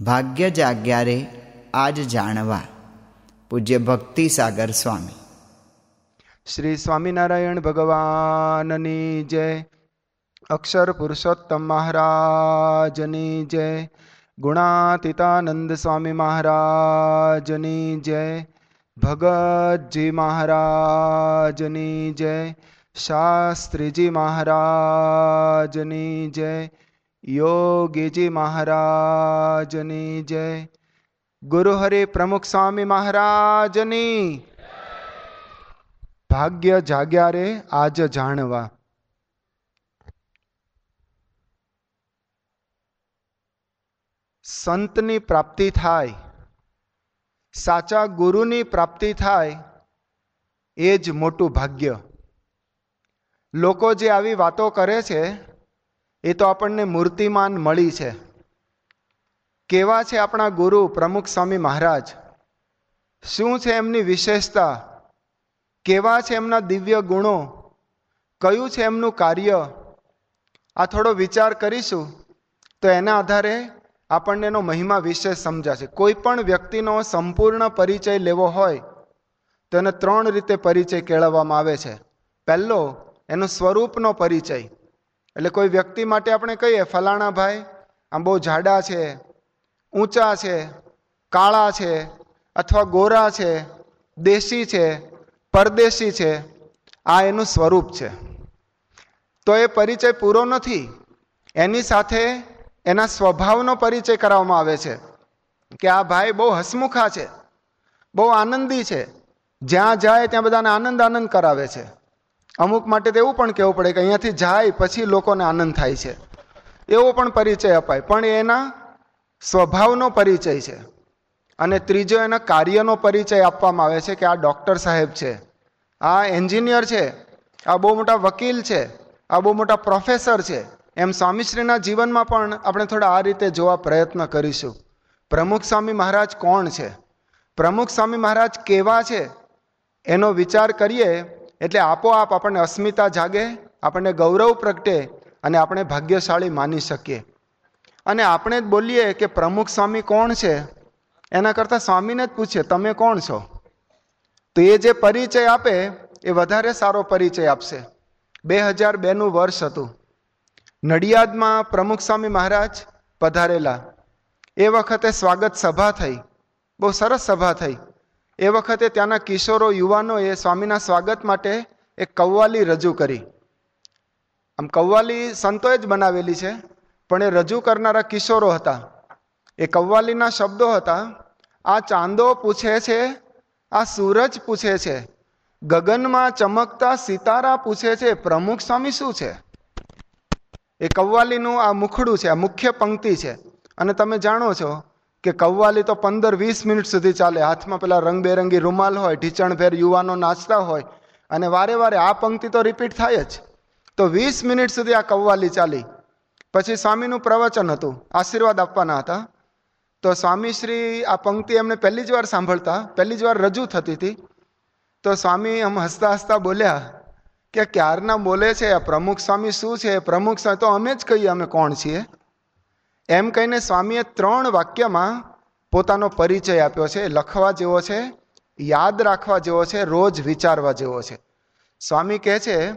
ભાગ્ય જાગ્યારે આજ જાણવા. પૂજ્ય ભક્તિ સાગર સ્વામી. શ્રી સ્વામિનારાયણ ભગવાનની જય. અક્ષર પુરુષોત્તમ મહારાજની જય. ગુણાતીતાનંદ સ્વામી મહારાજની જય. ભગતજી મહારાજની જય. શાસ્ત્રીજી મહારાજની જય. યોગીજી મહારાજની જય. ગુરુ હરે પ્રમુખ સ્વામી મહારાજની ભાગ્ય જાગ્યા રે આજ જાણવા. સંતની પ્રાપ્તિ થાય, સાચા ગુરુની પ્રાપ્તિ થાય, એ જ મોટું ભાગ્ય. લોકો જે આવી વાતો કરે છે એ તો આપણને મૂર્તિમાન મળી છે. કેવા છે આપણા ગુરુ પ્રમુખ સ્વામી મહારાજ? શું છે એમની વિશેષતા? કેવા છે એમના દિવ્ય ગુણો? કયું છે એમનું કાર્ય? આ થોડો વિચાર કરીશું. તો એના આધારે આપણને એનો મહિમા વિશે સમજાશે. કોઈ પણ વ્યક્તિનો સંપૂર્ણ પરિચય લેવો હોય, તો એને ત્રણ રીતે પરિચય કેળવવામાં આવે છે. પહેલો, એનો સ્વરૂપનો પરિચય. એટલે કોઈ વ્યક્તિ માટે આપણે કહીએ, ફલાણા ભાઈ, આમ બહુ જાડા છે, ઊંચા છે, કાળા છે, અથવા ગોરા છે, દેશી છે, પરદેશી છે, આ એનું સ્વરૂપ છે. તો એ પરિચય પૂરો નથી. એની સાથે એના સ્વભાવનો પરિચય કરાવવામાં આવે છે કે આ ભાઈ બહુ હસમુખા છે, બહુ આનંદી છે. જ્યાં જાય ત્યાં બધાને આનંદ આનંદ કરાવે છે. અમુક માટે તો એવું પણ કહેવું પડે કે અહીંયાથી જાય પછી લોકોને આનંદ થાય છે. એવો પણ પરિચય અપાય. પણ એના સ્વભાવનો પરિચય છે. અને ત્રીજો એના કાર્યનો પરિચય આપવામાં આવે છે કે આ ડૉક્ટર સાહેબ છે. આ એન્જિનિયર છે. આ બહુ મોટા વકીલ છે. આ બહુ મોટા પ્રોફેસર છે. એમ સ્વામીશ્રીના જીવનમાં પણ આપણે થોડા આ રીતે જોવા પ્રયત્ન કરીશું. પ્રમુખ સ્વામી મહારાજ કોણ છે? પ્રમુખ સ્વામી મહારાજ કેવા છે? એનો વિચાર કરીએ એટલે આપોઆપ આપણને અસ્મિતા જાગે, આપણને ગૌરવ પ્રગટે અને આપણે ભાગ્યશાળી માની શકીએ. અને આપણે જ બોલીએ કે પ્રમુખ સ્વામી કોણ છે? એના કરતાં સ્વામીને જ પૂછીએ, તમે કોણ છો? તો એ જે પરિચય આપે, એ વધારે સારો પરિચય આપશે. બે હજાર બેનું વર્ષ હતું. નડિયાદમાં પ્રમુખ સ્વામી મહારાજ પધારેલા. એ વખતે સ્વાગત સભા થઈ. બહુ સરસ સભા થઈ. એ વખતે ત્યાંના કિશોરો યુવાનોએ સ્વામીના સ્વાગત માટે એક કવ્વાલી રજૂ કરી. આમ કવ્વાલી સંતોએ જ બનાવેલી છે, પણ એ રજૂ કરનારા કિશોરો હતા. એ કવ્વાલીના શબ્દો હતા, આ ચાંદો પૂછે છે, આ સૂરજ પૂછે છે, ગગનમાં ચમકતા સિતારા પૂછે છે, પ્રમુખ સ્વામી શું છે? એ કવ્વાલીનું આ મુખડું છે, આ મુખ્ય પંક્તિ છે. અને તમે જાણો છો કે કવ્વાલી તો પંદર વીસ મિનિટ સુધી ચાલે. હાથમાં પેલા રંગબેરંગી રૂમાલ હોય, ઢીચણભેર યુવાનો નાચતા હોય, અને વારે વારે આ પંક્તિ તો રિપીટ થાય જ. તો વીસ મિનિટ સુધી આ કવ્વાલી ચાલી. પછી સ્વામીનું પ્રવચન હતું. આશીર્વાદ આપવાના હતા. તો સ્વામીશ્રી આ પંક્તિ એમને પહેલી જ વાર સાંભળતા, પહેલી જ વાર રજૂ થતી હતી. તો સ્વામી આમ હસતા હસતા બોલ્યા કે ક્યારના બોલે છે? પ્રમુખ સ્વામી શું છે? પ્રમુખ સ્વામી તો અમે જ કહીએ, અમે કોણ છીએ? એમ કહીને સ્વામીએ ત્રણ વાક્યમાં પોતાનો પરિચય આપ્યો છે, લખવા જેવો છે, યાદ રાખવા જેવો છે, રોજ વિચારવા જેવો છે. સ્વામી કહે છે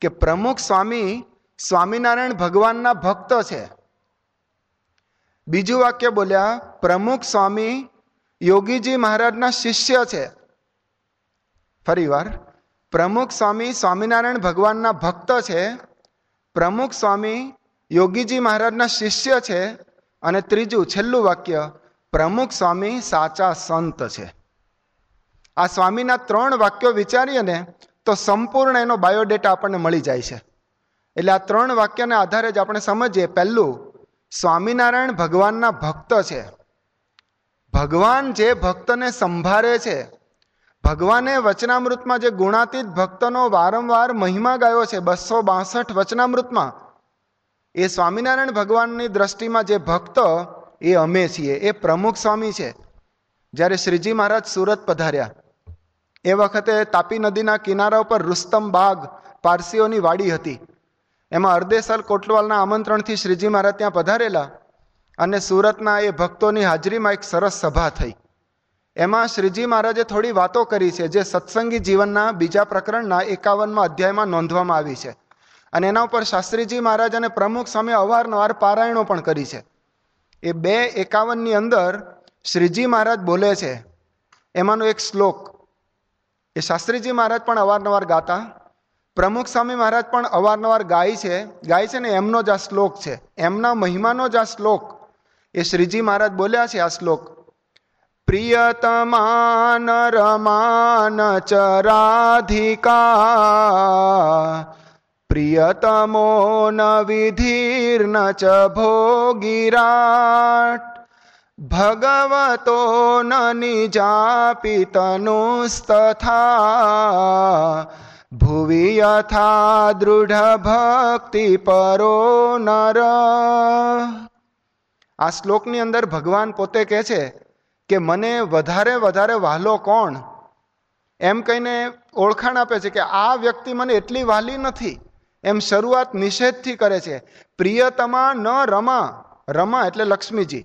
કે પ્રમુખ સ્વામી સ્વામિનારાયણ ભગવાનના ભક્ત છે. બીજું વાક્ય બોલ્યા, પ્રમુખ સ્વામી યોગીજી મહારાજના શિષ્ય છે. ફરીવાર, પ્રમુખ સ્વામી સ્વામિનારાયણ ભગવાનના ભક્ત છે, પ્રમુખ સ્વામી યોગીજી મહારાજના શિષ્ય છે અને ત્રીજું, છેલ્લું વાક્ય, પ્રમુખ સ્વામી સાચા સંત છે. આ સ્વામીના ત્રણ વાક્યો વિચારીએ ને, તો સંપૂર્ણ એનો બાયોડેટા આપણને મળી જાય છે. એટલે આ ત્રણ વાક્યના આધારે જ આપણે સમજીએ, પહેલું, સ્વામિનારાયણ ભગવાનના ભક્ત છે. ભગવાન જે ભક્તને સંભાળે છે, ભગવાને વચનામૃતમાં જે ગુણાતીત ભક્તનો વારંવાર મહિમા ગાયો છે, બસો બાસઠ વચનામૃતમાં એ સ્વામિનારાયણ ભગવાનની દ્રષ્ટિમાં જે ભક્ત, એ અમે છીએ. એ પ્રમુખ સ્વામી છે. જ્યારે શ્રીજી મહારાજ સુરત પધાર્યા, એ વખતે તાપી નદીના કિનારા ઉપર રુસ્તમ બાગ પારસીઓની વાડી હતી. એમાં અરદેસર કોટવાલના આમંત્રણથી શ્રીજી મહારાજ ત્યાં પધારેલા અને સુરતના એ ભક્તોની હાજરીમાં એક સરસ સભા થઈ. એમાં શ્રીજી મહારાજે થોડી વાતો કરી છે, જે સત્સંગી જીવનના બીજા પ્રકરણના એકાવનમાં અધ્યાયમાં નોંધવામાં આવી છે. અને એના ઉપર શાસ્ત્રીજી મહારાજ અને પ્રમુખ સામે અવારનવાર પારાયણો પણ કરી છે. એ બે એકાવનની અંદર શ્રીજી મહારાજ બોલે છે, એમાંનો એક શ્લોક. એ શાસ્ત્રીજી મહારાજ પણ અવારનવાર ગાતા, પ્રમુખ સ્વામી મહારાજ પણ અવારનવાર ગાય છે ગાય છે ને એમનો જ આ શ્લોક છે, એમના મહિમાનો જ આ શ્લોક. એ શ્રીજી મહારાજ બોલ્યા છે આ શ્લોક. પ્રિયતમાન રમાન ચરાધિકા વિધિર્ન ચ ભોગિરાટ ભગવતો ન નિજાપિતનુસ્તથા ભુવિ યથા દૃઢ ભક્તિ પરો નર આ શ્લોકની અંદર ભગવાન પોતે કહે છે કે, મને વધારે વધારે વહાલો કોણ? એમ કહીને ઓળખાણ આપે છે કે, આ વ્યક્તિ મને એટલી વહાલી નથી. એમ શરૂઆત નિષેધથી કરે છે. પ્રિયતમા ન રમા. રમા એટલે લક્ષ્મીજી.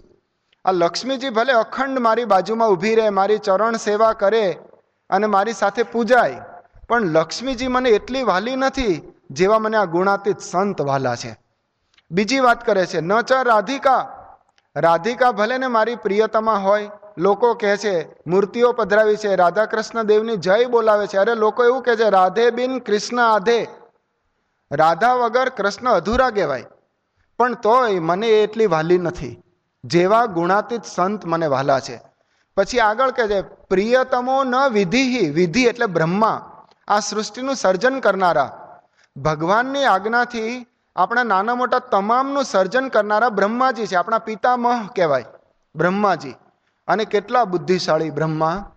આ લક્ષ્મીજી ભલે અખંડ મારી બાજુમાં ઊભી રહે, મારી ચરણ સેવા કરે અને મારી સાથે પૂજાય, પણ લક્ષ્મીજી મને એટલી વાલી નથી જેવા મને આ ગુણાતીત સંત વાલા છે. બીજી વાત કરે છે, ન ચ રાધિકા. રાધિકા ભલે ને મારી પ્રિયતમા હોય, લોકો કહે છે, મૂર્તિઓ પધરાવી છે રાધા કૃષ્ણ દેવની જય બોલાવે છે. અરે લોકો એવું કહે છે, રાધે બિન કૃષ્ણ આધે. રાધા વગર કૃષ્ણ અધૂરા કહેવાય. પણ તોય મને એટલી વાલી નથી. જેવા ગુણાતીત સંત મને વાલા છે. પછી આગળ કહે છે, પ્રિયતમો ન વિધિ વિધિ એટલે બ્રહ્મા. આ સૃષ્ટિનું સર્જન કરનારા. ભગવાનની આજ્ઞાથી આપણા નાના મોટા તમામનું સર્જન કરનારા બ્રહ્માજી છે. આપણા પિતામહ કહેવાય. બ્રહ્માજી. અને કેટલા બુદ્ધિશાળી બ્રહ્મા.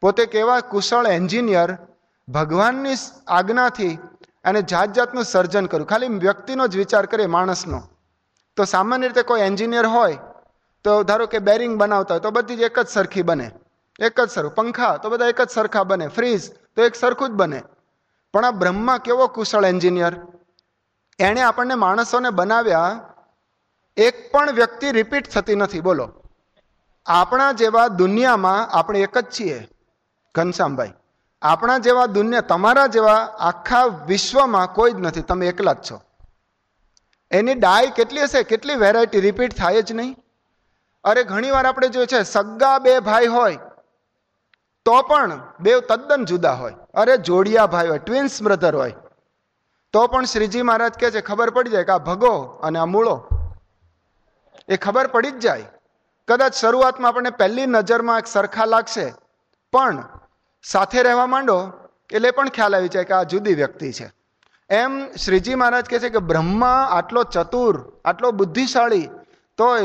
પોતે કેવા કુશળ એન્જિનિયર. ભગવાનની આજ્ઞાથી અને જાત જાતનું સર્જન કર્યું ખાલી વ્યક્તિનો જ વિચાર કરીએ, માણસનો. તો સામાન્ય રીતે કોઈ એન્જિનિયર હોય, તો ધારો કે બેરિંગ બનાવતા હોય, તો બધી જ એક જ સરખી બને. એક જ સરખું. પંખા, તો બધા એક જ સરખા બને. ફ્રીજ તો એક સરખું જ બને. પણ આ બ્રહ્મા કેવો કુશળ એન્જિનિયર? એણે આપણને માણસોને બનાવ્યા, એક પણ વ્યક્તિ રિપીટ થતી નથી. બોલો. આપણા જેવા દુનિયામાં આપણે એક જ છીએ, ઘનશ્યામભાઈ. આપણા જેવા દુનિયા, તમારા જેવા આખા વિશ્વમાં કોઈ જ નથી. તમે એકલા જ છો. એની ડાય કેટલી હશે? કેટલી વેરાયટી રિપીટ થાય જ નહીં. અરે, ઘણીવાર આપણે જોઈએ છે, સગ્ગા બે ભાઈ હોય, તો પણ બે તદ્દન જુદા હોય. અરે, જોડિયા ભાઈ હોય ટ્વિન્સ બ્રધર હોય, તો પણ શ્રીજી મહારાજ કહે છે, ખબર પડી જાય કે આ ભગો અને આ મૂળો. એ ખબર પડી જ જાય. કદાચ શરૂઆતમાં આપણને પહેલી નજરમાં એક સરખા લાગશે, પણ સાથે રહેવા માંડો, એટલે પણ ખ્યાલ આવી જાય કે આ જુદી વ્યક્તિ છે. એમ શ્રીજી મહારાજ કહે છે કે બ્રહ્મા આટલો ચતુર, આટલો બુદ્ધિશાળી, તોય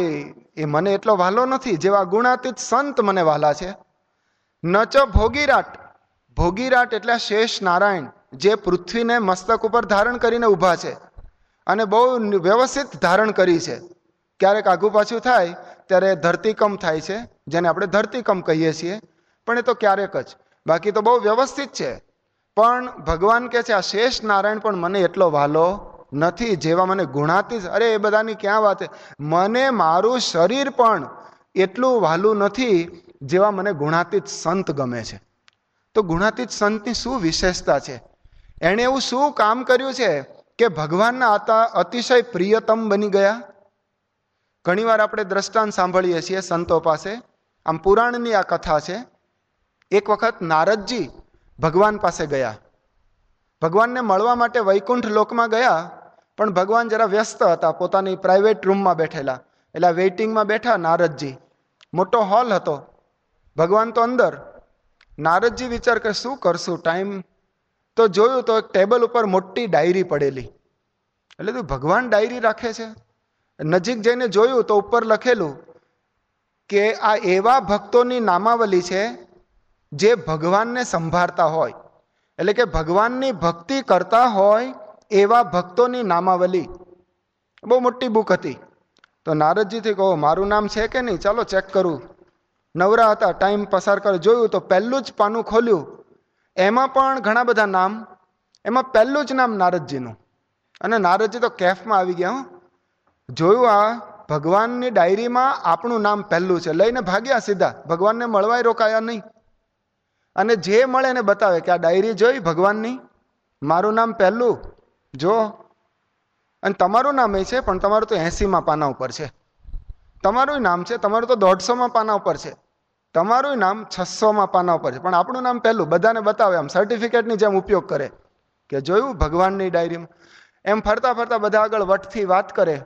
એ મને એટલો વહાલો નથી જેવા ગુણાતીત સંત મને વહાલા છે. નચ ભોગીરાટ ભોગીરાટ એટલે શેષ નારાયણ, જે પૃથ્વીને મસ્તક ઉપર ધારણ કરીને ઊભા છે અને બહુ વ્યવસ્થિત ધારણ કરી છે. ક્યારેક આઘું પાછું થાય, ત્યારે ધરતીકંપ થાય છે, જેને આપણે ધરતીકંપ કહીએ છીએ, પણ એ તો ક્યારેક જ. બાકી તો બહુ વ્યવસ્થિત છે. પણ ભગવાન કે છે, આ શેષ નારાયણ પણ મને એટલો વાલો નથી જેવા મને ગુણાતી અરે, એ બધાની ક્યાં વાત મને મારું શરીર પણ એટલું વાલું નથી જેવા મને ગુણાતીત સંત ગમે છે. તો ગુણાતીત સંતની શું વિશેષતા છે? એણે એવું શું કામ કર્યું છે કે ભગવાનના આતા અતિશય પ્રિયતમ બની ગયા? ઘણીવાર આપણે દ્રષ્ટાંત સાંભળીએ છીએ સંતો પાસે. આમ પુરાણની આ કથા છે. એક વખત નારદજી ભગવાન પાસે ગયા. ભગવાનને મળવા માટે વૈકુંઠ લોકમાં ગયા, પણ ભગવાન જરા વ્યસ્ત હતા, પોતાની પ્રાઇવેટ રૂમમાં બેઠેલા. એટલે વેઇટિંગમાં બેઠા નારદજી. મોટો હોલ હતો. ભગવાન તો અંદર. નારદજી વિચાર કે શું કરશું ટાઈમ તો જોયું તો એક ટેબલ ઉપર મોટી ડાયરી પડેલી. એટલે તું ભગવાન ડાયરી રાખે છે. નજીક જઈને જોયું તો ઉપર લખેલું કે આ એવા ભક્તોની નામાવલી છે જે ભગવાનને સંભાળતા હોય, એટલે કે ભગવાનની ભક્તિ કરતા હોય એવા ભક્તોની નામાવલી. બહુ મોટી બુક હતી. તો નારદજીથી કહો, મારું નામ છે કે નહીં? ચાલો ચેક કરું. નવરા હતા, ટાઈમ પસાર કર, જોયું તો પહેલું જ પાનું ખોલ્યું. એમાં પણ ઘણા બધા નામ, એમાં પહેલું જ નામ નારદજીનું. અને નારદજી તો કેફમાં આવી ગયા જોયું આ ભગવાનની ડાયરીમાં આપણું નામ પહેલું છે. લઈને ભાગ્યા સીધા. ભગવાનને મળવાય રોકાયા નહીં. અને જે મળે એને બતાવે કે આ ડાયરી જોઈ ભગવાનની? મારું નામ પહેલું. જો. અને તમારું નામ એ છે, પણ તમારું તો એંસીમાં પાના ઉપર છે. તમારું નામ છે, તમારું તો દોઢસોમાં પાના ઉપર છે. તમારું નામ છસોમાં પાના ઉપર છે. પણ આપણું નામ પહેલું, બધાને બતાવે, આમ સર્ટિફિકેટની જેમ ઉપયોગ કરે. કે જોયું ભગવાનની ડાયરીમાં? એમ ફરતા ફરતા બધા આગળ વટથી વાત કરે.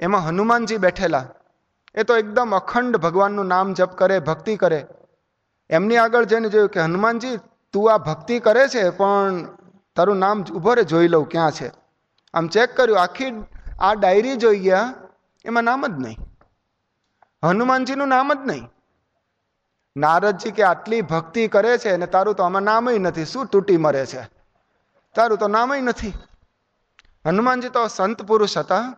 એમાં હનુમાનજી બેઠેલા. એ તો એકદમ અખંડ ભગવાનનું નામ જપ કરે, ભક્તિ કરે. એમની આગળ જઈને જોયું કે, હનુમાનજી, તું આ ભક્તિ કરે છે, પણ તારું નામ ઊભો રે જોઈ લઉં ક્યાં છે. આમ ચેક કર્યું, આખી આ ડાયરી જોઈ ગયા, એમાં નામ જ નહીં. હનુમાનજીનું નામ જ નહીં. નારદજી કે આટલી ભક્તિ કરે છે અને તારું તો આમાં નામય નથી, શું તૂટી મરે છે? તારું તો નામય નથી. હનુમાનજી તો સંત પુરુષ હતા.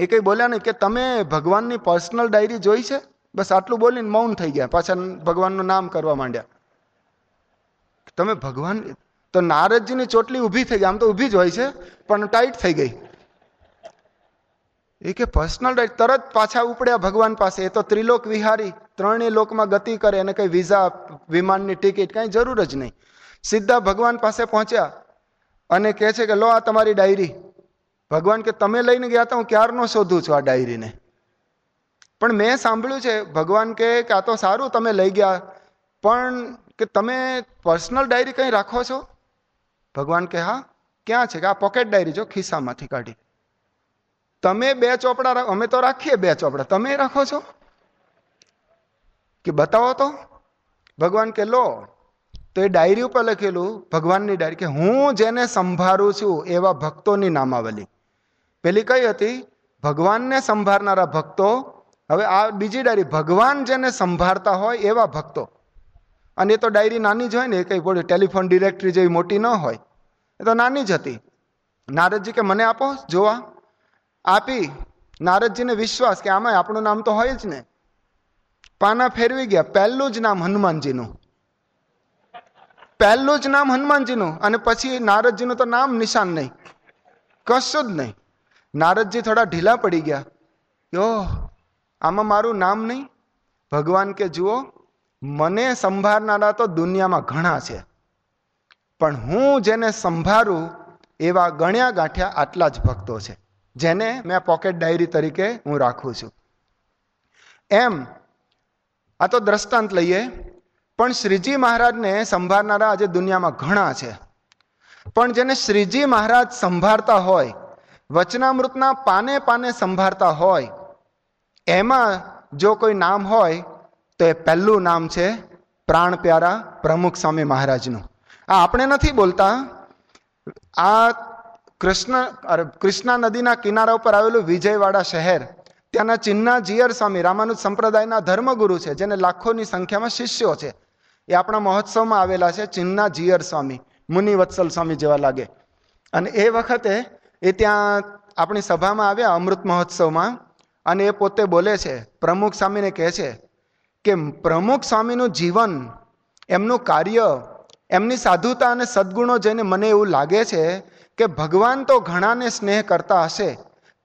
એ કંઈ બોલ્યા નહીં કે, તમે ભગવાનની પર્સનલ ડાયરી જોઈ છે? બસ આટલું બોલીને મૌન થઈ ગયા, પાછા ભગવાનનું નામ કરવા માંડ્યા. તમે ભગવાન, તો નારદજીની ચોટલી ઊભી થઈ ગઈ, આમ તો ઊભી જ હોય છે, પણ ટાઈટ થઈ ગઈ. એ કે પર્સનલ ડાયરી તરત પાછા ઉપડ્યા ભગવાન પાસે. એ તો ત્રિલોક વિહારી, ત્રણેય લોકમાં ગતિ કરે અને કંઈ વિઝા, વિમાનની ટિકિટ, કાંઈ જરૂર જ નહીં. સીધા ભગવાન પાસે પહોંચ્યા અને કહે છે કે, લો આ તમારી ડાયરી. ભગવાન કે, તમે લઈને ગયા તો હું ક્યારનો શોધું છું આ ડાયરીને? પણ મેં સાંભળ્યું છે, ભગવાન કે આ તો સારું તમે લઈ ગયા, પણ કે તમે પર્સનલ ડાયરી કંઈ રાખો છો? ભગવાન કે હા, ક્યાં છે? કે આ પોકેટ ડાયરી જો ખિસ્સામાંથી કાઢી. તમે બે ચોપડા અમે તો રાખીએ બે ચોપડા, તમે રાખો છો? કે બતાવો તો. ભગવાન કે લો. તો એ ડાયરી ઉપર લખેલું, ભગવાનની ડાયરી કે, હું જેને સંભાળું છું એવા ભક્તોની નામાવલી. પેલી કઈ હતી? ભગવાનને સંભાળનારા ભક્તો હવે આ બીજી ડાયરી, ભગવાન જેને સંભાળતા હોય એવા ભક્તો. અને એ તો ડાયરી નાની જ હોય ને, એ કંઈ બોલે, ટેલિફોન ડિરેક્ટરી જેવી મોટી ન હોય. એ તો નાની જ હતી. નારદજી કે, મને આપો, જોવા. આપી. નારદજીને વિશ્વાસ કે આમાં આપણું નામ તો હોય જ ને. પાના ફેરવી ગયા. પહેલું જ નામ હનુમાનજીનું. પહેલું જ નામ હનુમાનજીનું. અને પછી નારદજીનું તો નામ નિશાન નહીં. કશું જ નહીં. નારદજી થોડા ઢીલા પડી ગયા. યો આમાં મારું નામ નહીં. ભગવાન કે, જુઓ, મને સંભાળનારા તો દુનિયામાં ઘણા છે. પણ હું જેને સંભાળું, એવા ગણ્યા ગાંઠ્યા આટલા જ ભક્તો છે. જેને મેં પોકેટ ડાયરી તરીકે હું રાખું છું. એમ, આ તો દ્રષ્ટાંત લઈએ, પણ શ્રીજી મહારાજને સંભાળનારા આજે દુનિયામાં ઘણા છે. પણ જેને શ્રીજી મહારાજ સંભાળતા હોય, વચનામૃતના પાને પાને સંભાળતા હોય એમાં જો કોઈ નામ હોય, તો એ પહેલું નામ છે પ્રાણ પ્યારા પ્રમુખ સ્વામી મહારાજનું. આ આપણે નથી બોલતા. આ કૃષ્ણ કૃષ્ણા નદીના કિનારા ઉપર આવેલું વિજયવાડા શહેર, ત્યાંના ચિન્ના જીયર સ્વામી, રામાનુજ સંપ્રદાયના ધર્મગુરુ છે, જેને લાખોની સંખ્યામાં શિષ્યો છે. એ આપણા મહોત્સવમાં આવેલા છે ચિન્ના જીયર સ્વામી મુનિવત્સલ સ્વામી જેવા લાગે. અને એ વખતે એ ત્યાં આપણી સભામાં આવ્યા અમૃત મહોત્સવમાં. અને એ પોતે બોલે છે, પ્રમુખ સ્વામીને કહે છે કે પ્રમુખ સ્વામીનું જીવન, એમનું કાર્ય, એમની સાધુતા અને સદગુણો જઈને મને એવું લાગે છે કે ભગવાન તો ઘણાને સ્નેહ કરતા હશે,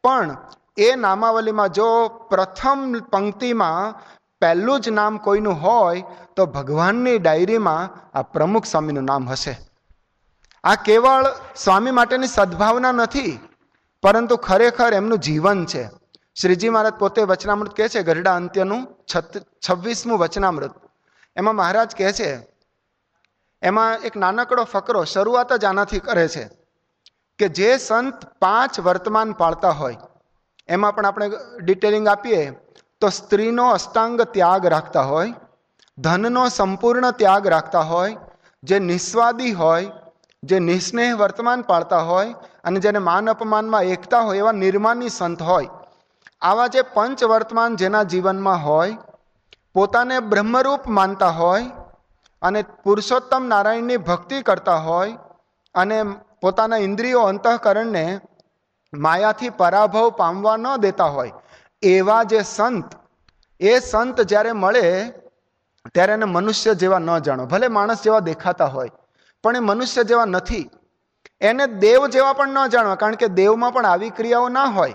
પણ એ નામાવલીમાં જો પ્રથમ પંક્તિમાં પહેલું જ નામ કોઈનું હોય, તો ભગવાનની ડાયરીમાં આ પ્રમુખ સ્વામીનું નામ હશે. આ કેવળ સ્વામી માટેની સદભાવના નથી, પરંતુ ખરેખર એમનું જીવન છે. શ્રીજી મહારાજ પોતે વચનામૃત કહે છે ગરડા અંત્યનું છવ્વીસમું વચનામૃત. એમાં મહારાજ કહે છે, એમાં એક નાનકડો ફકરો શરૂઆત જ આનાથી કરે છે કે જે સંત પાંચ વર્તમાન પાળતા હોય, એમાં પણ આપણે ડિટેલિંગ આપીએ, તો સ્ત્રીનો અષ્ટાંગ ત્યાગ રાખતા હોય, ધનનો સંપૂર્ણ ત્યાગ રાખતા હોય, જે નિસ્વાદી હોય, જે નિસ્નેહ વર્તમાન પાળતા હોય અને જેને માન અપમાનમાં એકતા હોય એવા નિર્માની સંત હોય આવા જે પંચ વર્તમાન જેના જીવનમાં હોય, પોતાને બ્રહ્મરૂપ માનતા હોય, અને પુરુષોત્તમ નારાયણની ભક્તિ કરતા હોય, અને પોતાના ઇન્દ્રિયો અંતઃકરણને માયાથી પરાભવ પામવા ન દેતા હોય, એવા જે સંત, એ સંત જ્યારે મળે, ત્યારે એને મનુષ્ય જેવા ન જાણો. ભલે માણસ જેવા દેખાતા હોય, પણ એ મનુષ્ય જેવા નથી. એને દેવ જેવા પણ ન જાણવા, કારણ કે દેવમાં પણ આવી ક્રિયાઓ ના હોય.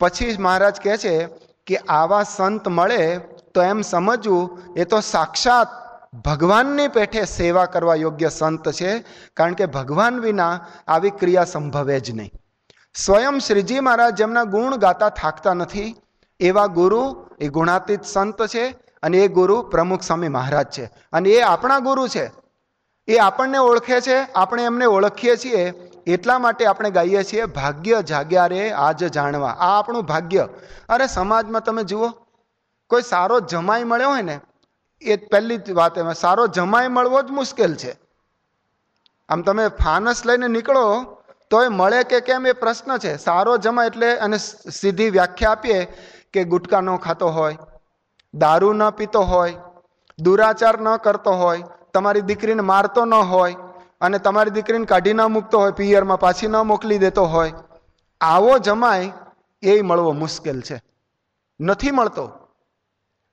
પછી મહારાજ કહે છે કે આવા સંત મળે તો એમ સમજવું, એ તો સાક્ષાત ભગવાનની પેઠે સેવા કરવા યોગ્ય સંત છે, કારણ કે ભગવાન વિના આવી ક્રિયા સંભવે જ નહીં. સ્વયં શ્રીજી મહારાજ જેમના ગુણ ગાતા થાકતા નથી, એવા ગુરુ એ ગુણાતીત સંત છે અને એ ગુરુ પ્રમુખ સ્વામી મહારાજ છે. અને એ આપણા ગુરુ છે. એ આપણને ઓળખે છે, આપણે એમને ઓળખીએ છીએ એટલા માટે આપણે ગાઈએ છીએ, ભાગ્ય જાગ્યા રે આજ જાણવા. આ આપણું ભાગ્ય. અરે, સમાજમાં તમે જુઓ, કોઈ સારો જમાઈ મળ્યો હોય ને, એ પહેલી જ વાત એમાં, સારો જમાઈ મળવો જ મુશ્કેલ છે. આમ તમે ફાનસ લઈને નીકળો તો એ મળે કે કેમ એ પ્રશ્ન છે. સારો જમા એટલે અને સીધી વ્યાખ્યા આપીએ કે ગુટકા ન ખાતો હોય, દારૂ ન પીતો હોય, દુરાચાર ન કરતો હોય, તમારી દીકરીને મારતો ન હોય અને તમારી દીકરીને કાઢી ન મૂકતો હોય, પિયરમાં પાછી ન મોકલી દેતો હોય, આવો જમાય એ મળવો મુશ્કેલ છે. નથી મળતો.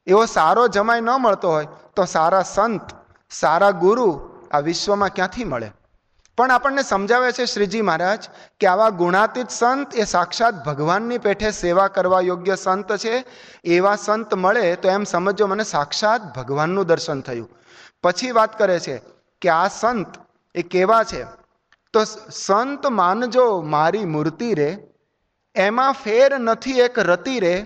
એવો સારો જમાય ન મળતો હોય, તો સારા સંત, સારા ગુરુ આ વિશ્વમાં ક્યાંથી મળે? પણ આપણને સમજાવે છે શ્રીજી મહારાજ કે આવા ગુણાતીત સંત એ સાક્ષાત ભગવાનની પેઠે સેવા કરવા યોગ્ય સંત છે. એવા સંત મળે તો એમ સમજો મને સાક્ષાત ભગવાનનું દર્શન થયું. પછી વાત કરે છે કે આ સંત એ કેવા છે? તો સંત માનજો મારી મૂર્તિ રે, એમાં ફેર નથી એક રતિ રે.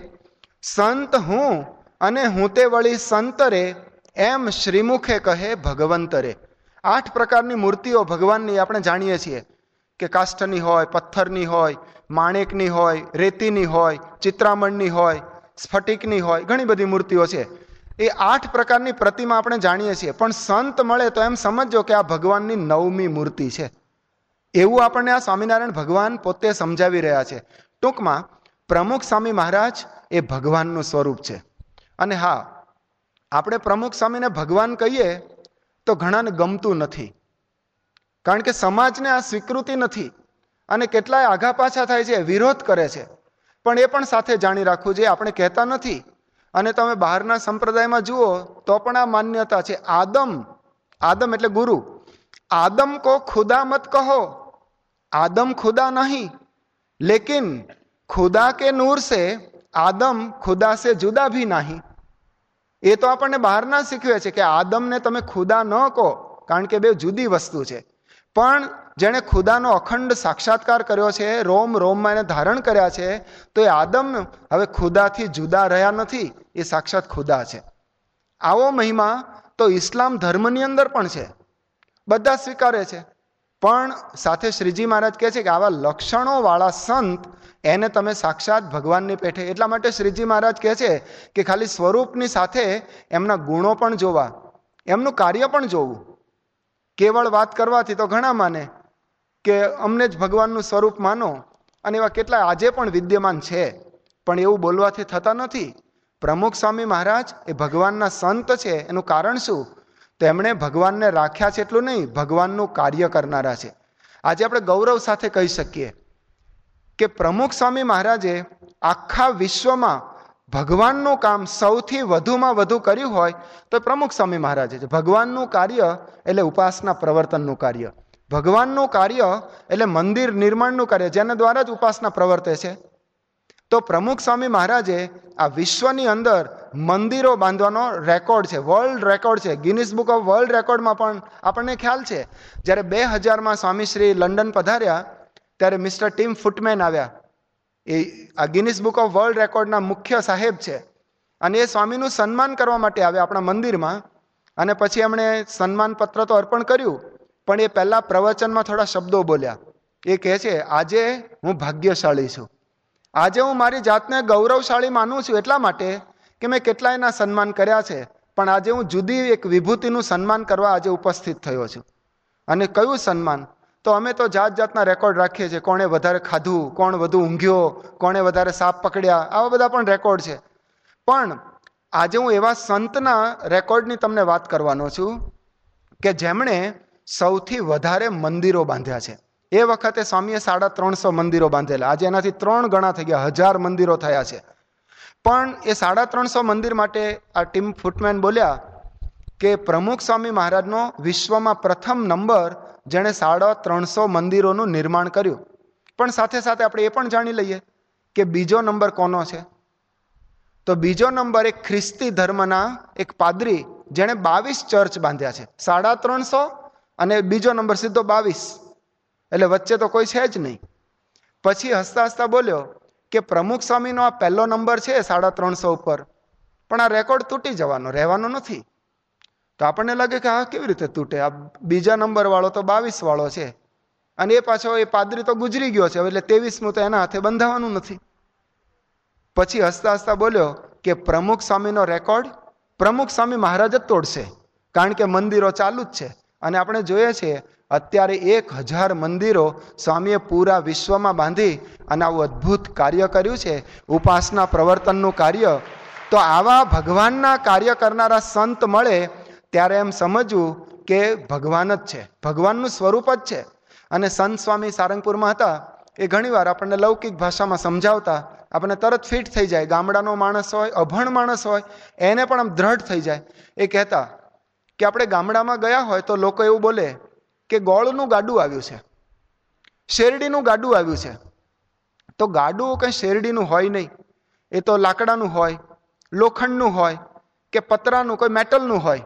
સંત હું અને હું તે વળી સંત રે, એમ શ્રીમુખે કહે ભગવંત રે. આઠ પ્રકારની મૂર્તિઓ ભગવાનની આપણે જાણીએ છીએ કે કાષ્ઠની હોય, પથ્થરની હોય, માણેકની હોય, રેતીની હોય, ચિત્રામણની હોય, સ્ફટિકની હોય, ઘણી બધી મૂર્તિઓ છે. એ આઠ પ્રકારની પ્રતિમા આપણે જાણીએ છીએ. પણ સંત મળે તો એમ સમજો કે આ ભગવાનની નવમી મૂર્તિ છે. એવું આપણને આ સ્વામિનારાયણ ભગવાન પોતે સમજાવી રહ્યા છે. ટૂંકમાં, પ્રમુખ સ્વામી મહારાજ એ ભગવાનનું સ્વરૂપ છે. અને હા, આપણે પ્રમુખ સ્વામીને ભગવાન કહીએ તો ઘણાને ગમતું નથી. કારણ કે સમાજને આ સ્વીકૃતિ નથી અને કેટલાય આઘા પાછા થાય છે, વિરોધ કરે છે. પણ એ પણ સાથે જાણી રાખવું જોઈએ. આપણે કહેતા નથી અને તમે બહારના સંપ્રદાયમાં જુઓ તો પણ આ માન્યતા છે. આદમ આદમ એટલે ગુરુ. આદમ કો ખુદા મત કહો. આદમ ખુદા નહીં. લેકિન ખુદા કે નૂર સે આદમ ખુદા સે જુદા ભી નહીં. એ તો આપણને બહારના શીખવે છે કે આદમને તમે ખુદા ન કહો, કારણ કે બે જુદી વસ્તુ છે. પણ જેણે ખુદાનો અખંડ સાક્ષાત્કાર કર્યો છે, રોમ રોમમાં એને ધારણ કર્યા છે, તો એ આદમ હવે ખુદાથી જુદા રહ્યા નથી, એ સાક્ષાત ખુદા છે. આવો મહિમા તો ઇસ્લામ ધર્મની અંદર પણ છે. બધા સ્વીકારે છે. પણ સાથે શ્રીજી મહારાજ કહે છે કે આવા લક્ષણોવાળા સંત એને તમે સાક્ષાત ભગવાનની પેઠે. એટલા માટે શ્રીજી મહારાજ કહે છે કે ખાલી સ્વરૂપની સાથે એમના ગુણો પણ જોવા, એમનું કાર્ય પણ જોવું. કેવળ વાત કરવાથી તો ઘણા માને કે અમને જ ભગવાનનું સ્વરૂપ માનો અને એવા કેટલા આજે પણ વિદ્યમાન છે. પણ એવું બોલવાથી થતા નથી. પ્રમુખ સ્વામી મહારાજ એ ભગવાનના સંત છે. એનું કારણ શું? તો એમણે ભગવાનને રાખ્યા છે એટલું નહીં, ભગવાનનું કાર્ય કરનારા છે. આજે આપણે ગૌરવ સાથે કહી શકીએ કે પ્રમુખ સ્વામી મહારાજે આખા વિશ્વમાં ભગવાનનું કામ સૌથી વધુમાં વધુ કર્યું હોય તો પ્રમુખ સ્વામી મહારાજે છે. ભગવાનનું કાર્ય એટલે ઉપાસના પ્રવર્તનનું કાર્ય. ભગવાનનું કાર્ય એટલે મંદિર નિર્માણનું કાર્ય, જેના દ્વારા જ ઉપાસના પ્રવર્તે છે. તો પ્રમુખ સ્વામી મહારાજે આ વિશ્વની અંદર મંદિરો બાંધવાનો રેકોર્ડ છે વર્લ્ડ રેકોર્ડ છે. ગિનિસ બુક ઓફ વર્લ્ડ રેકોર્ડમાં પણ આપણને ખ્યાલ છે. જ્યારે બે હજારમાં સ્વામી શ્રી લંડન પધાર્યા, ત્યારે મિસ્ટર ટીમ ફૂટમેન આવ્યા. એ આ ગિનિસ બુક ઓફ વર્લ્ડ રેકોર્ડના મુખ્ય સાહેબ છે. અને એ સ્વામીનું સન્માન કરવા માટે આવ્યા આપણા મંદિરમાં. અને પછી એમણે સન્માન પત્ર તો અર્પણ કર્યું, પણ એ પહેલાં પ્રવચનમાં થોડા શબ્દો બોલ્યા. એ કહે છે, આજે હું ભાગ્યશાળી છું. આજે હું મારી જાતને ગૌરવશાળી માનું છું એટલા માટે કે મેં કેટલાયના સન્માન કર્યા છે, પણ આજે હું જુદી એક વિભૂતિનું સન્માન કરવા આજે ઉપસ્થિત થયો છું. અને કયું સન્માન? તો અમે તો જાત જાતના રેકોર્ડ રાખીએ છીએ. કોણે વધારે ખાધું, કોણ વધુ ઊંઘ્યો, કોણે વધારે સાપ પકડ્યા, આવા બધા પણ રેકોર્ડ છે. પણ આજે હું એવા સંતના રેકોર્ડની તમને વાત કરવાનો છું કે જેમણે સૌથી વધારે મંદિરો બાંધ્યા છે. એ વખતે સ્વામીએ સાડા ત્રણસો મંદિરો બાંધેલા. આજે એનાથી ત્રણ ગણા થઈ ગયા, હજાર મંદિરો થયા છે. પણ એ સાડા ત્રણસો મંદિર માટે આ ટીમ ફૂટમેન બોલ્યા કે પ્રમુખ સ્વામી મહારાજનો વિશ્વમાં પ્રથમ નંબર જેણે સાડા ત્રણસો મંદિરોનું નિર્માણ કર્યું. પણ સાથે સાથે આપણે એ પણ જાણી લઈએ કે બીજો નંબર કોનો છે? તો બીજો નંબર એક ખ્રિસ્તી ધર્મના એક પાદરી જેણે બાવીસ ચર્ચ બાંધ્યા છે. સાડા ત્રણસો અને બીજો નંબર સીધો બાવીસ. એટલે વચ્ચે તો કોઈ છે જ નહીં. પછી હસતા હસતા બોલ્યો કે પ્રમુખ સ્વામીનો આ પહેલો નંબર છે સાડા ત્રણસો ઉપર. પણ આ રેકોર્ડ તૂટી જવાનો, રહેવાનો નથી. તો આપણને લાગે કે આ કેવી રીતે તૂટે? આ બીજા નંબર વાળો તો બાવીસ વાળો છે. અને એ પાછો એ પાદરી તો ગુજરી ગયો છે. એટલે તેવીસમું તો એના હાથે બંધાવાનું નથી. પછી હસતા હસતા બોલ્યો કે, પ્રમુખ સ્વામીનો રેકોર્ડ? પ્રમુખ સ્વામી મહારાજ જ તોડશે. કારણ કે મંદિરો ચાલુ જ છે. અને આપણે જોઈએ છીએ અત્યારે એક હજાર મંદિરો સ્વામીએ પૂરા વિશ્વમાં બાંધી અને આવું અદ્ભુત કાર્ય કર્યું છે. ઉપાસના પ્રવર્તનનું કાર્ય. તો આવા ભગવાનના કાર્ય કરનારા સંત મળે ત્યારે એમ સમજવું કે ભગવાન જ છે. ભગવાનનું સ્વરૂપ જ છે. અને સંત સ્વામી સારંગપુરમાં હતા. એ ઘણીવાર આપણને લૌકિક ભાષામાં સમજાવતા આપણને તરત ફિટ થઈ જાય. ગામડાનો માણસ હોય, અભણ માણસ હોય, એને પણ આમ દ્રઢ થઈ જાય. એ કહેતા કે આપણે ગામડામાં ગયા હોય તો લોકો એવું બોલે કે ગોળનું ગાડું આવ્યું છે. શેરડીનું ગાડું આવ્યું છે. તો ગાડું કંઈ શેરડીનું હોય નહીં. એ તો લાકડાનું હોય, લોખંડનું હોય કે પતરાનું, કોઈ મેટલનું હોય.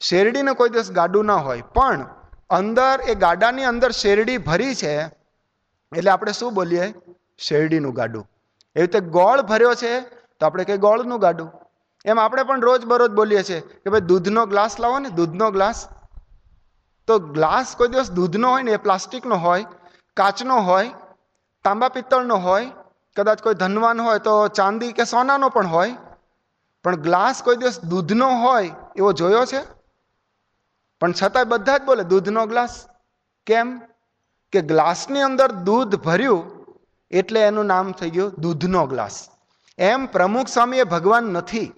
શેરડીનું કોઈ દિવસ ગાડું ના હોય. પણ અંદર, એ ગાડાની અંદર શેરડી ભરી છે, એટલે આપણે શું બોલીએ? શેરડીનું ગાડું. એવી રીતે ગોળ ભર્યો છે, તો આપણે કહીએ ગોળનું ગાડું. એમ આપણે પણ રોજ બરોજ બોલીએ છીએ કે ભાઈ દૂધનો ગ્લાસ લાવો ને, દૂધનો ગ્લાસ. તો ગ્લાસ કોઈ દિવસ દૂધનો હોય ને, એ પ્લાસ્ટિકનો હોય, કાચનો હોય, તાંબા પિત્તળનો હોય, કદાચ કોઈ ધનવાન હોય તો ચાંદી કે સોનાનો પણ હોય. પણ ગ્લાસ કોઈ દિવસ દૂધનો હોય એવો જોયો છે? પણ છતાંય બધા જ બોલે, દૂધનો ગ્લાસ? કેમ? કે ગ્લાસની અંદર દૂધ ભર્યું એટલે એનું નામ થઈ ગયું દૂધનો ગ્લાસ. એમ પ્રમુખ સ્વામી એ ભગવાન નથી.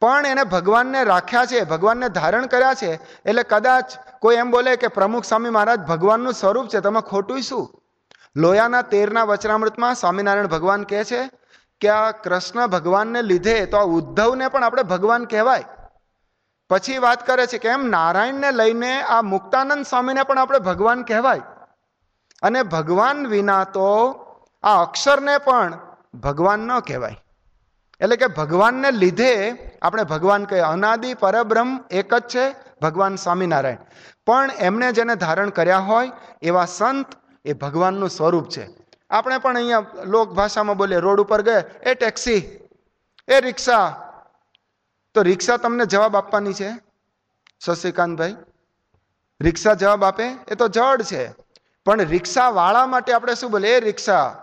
પણ એને ભગવાનને રાખ્યા છે, ભગવાનને ધારણ કર્યા છે, એટલે કદાચ કોઈ એમ બોલે કે, પ્રમુખ સ્વામી મહારાજ, ભગવાનનું સ્વરૂપ છે, તમે ખોટું શું? લોયાના તેરના વચનામૃતમાં સ્વામિનારાયણ ભગવાન કહે છે કે, આ કૃષ્ણ ભગવાનને લીધે તો આ ઉદ્ધવને પણ આપણે ભગવાન કહેવાય. પછી વાત કરે છે કે એમ નારાયણને લઈને આ મુક્તાનંદ સ્વામીને પણ આપણે ભગવાન કહેવાય. અને ભગવાન વિના તો આ અક્ષરને પણ ભગવાન ન કહેવાય. એટલે કે ભગવાનને લીધે આપણે ભગવાન કહીએ. અનાદિ પરબ્રહ્મ એક જ છે, ભગવાન સ્વામિનારાયણ. પણ એમણે જેને ધારણ કર્યા હોય, એવા સંત એ ભગવાનનું સ્વરૂપ છે. આપણે પણ અહીંયા લોક ભાષામાં બોલીએ, રોડ ઉપર ગયે, એ ટેક્સી, એ રિક્ષા તો રિક્ષા તમને જવાબ આપવાની છે? શશિકાંતભાઈ, રિક્ષા જવાબ આપે? એ તો જડ છે. પણ રિક્ષાવાળા માટે આપણે શું બોલે? રિક્ષા.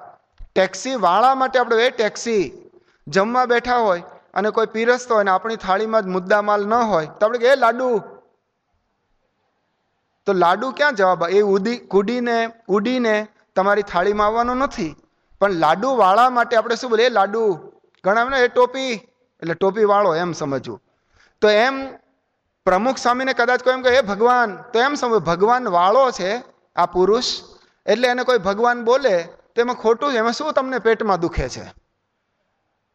ટેક્સીવાળા માટે આપણે એ ટેક્સી. જમવા બેઠા હોય અને કોઈ પીરસતો હોય ને આપણી થાળીમાં જ મુદ્દા માલ ન હોય, તો આપણે એ લાડુ. તો લાડુ ક્યાં જવાબ એ ઉડી કુડીને, ઉડીને તમારી થાળીમાં આવવાનો નથી. પણ લાડુ વાળા માટે આપણે શું બોલીએ લાડુ. ઘણા એ ટોપી. એટલે ટોપી વાળો એમ સમજવું. તો એમ પ્રમુખ સ્વામીને કદાચ કોઈ એમ કહે ભગવાન, તો એમ સમજ ભગવાન વાળો છે આ પુરુષ, એટલે એને કોઈ ભગવાન બોલે તો એમાં ખોટું એમાં શું તમને પેટમાં દુખે છે?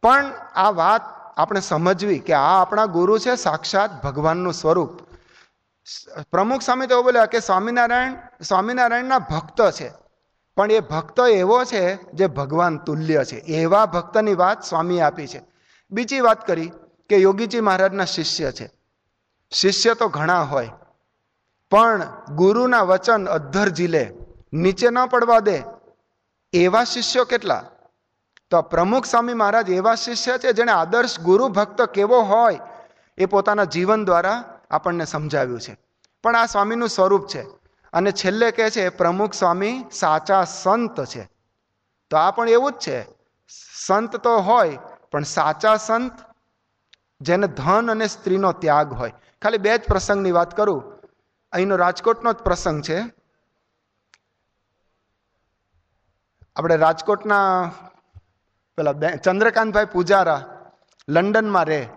પણ આ વાત આપણે સમજવી કે આ આપણા ગુરુ છે, સાક્ષાત ભગવાનનું સ્વરૂપ. પ્રમુખ સ્વામી તો બોલ્યા કે સ્વામિનારાયણ, સ્વામિનારાયણના ભક્ત છે. પણ એ ભક્ત એવો છે જે ભગવાન તુલ્ય છે. એવા ભક્તની વાત સ્વામી આપી છે. બીજી વાત કરી કે યોગીજી મહારાજના શિષ્ય છે. શિષ્ય તો ઘણા હોય, પણ ગુરુના વચન અધ્ધર ઝીલે, નીચે ન પડવા દે એવા શિષ્યો કેટલા? તો પ્રમુખ સ્વામી મહારાજ એવા શિષ્ય છે જેણે આદર્શ ગુરુ ભક્ત કેવો હોય એ પોતાના જીવન દ્વારા આપણને સમજાવ્યું છે. પણ આ સ્વામીનું સ્વરૂપ છે અને છેલ્લે કહે છે, પ્રમુખ સ્વામી સાચા સંત છે. તો આ પણ એવું જ છે. સંત તો હોય પણ સાચા સંત જેને ધન અને સ્ત્રીનો ત્યાગ હોય. ખાલી બે જ પ્રસંગની વાત કરું. અહીંનો રાજકોટનો જ પ્રસંગ છે. આપણે રાજકોટના પેલા ચંદ્રકાંતભાઈ પૂજારા લંડનમાં રહે.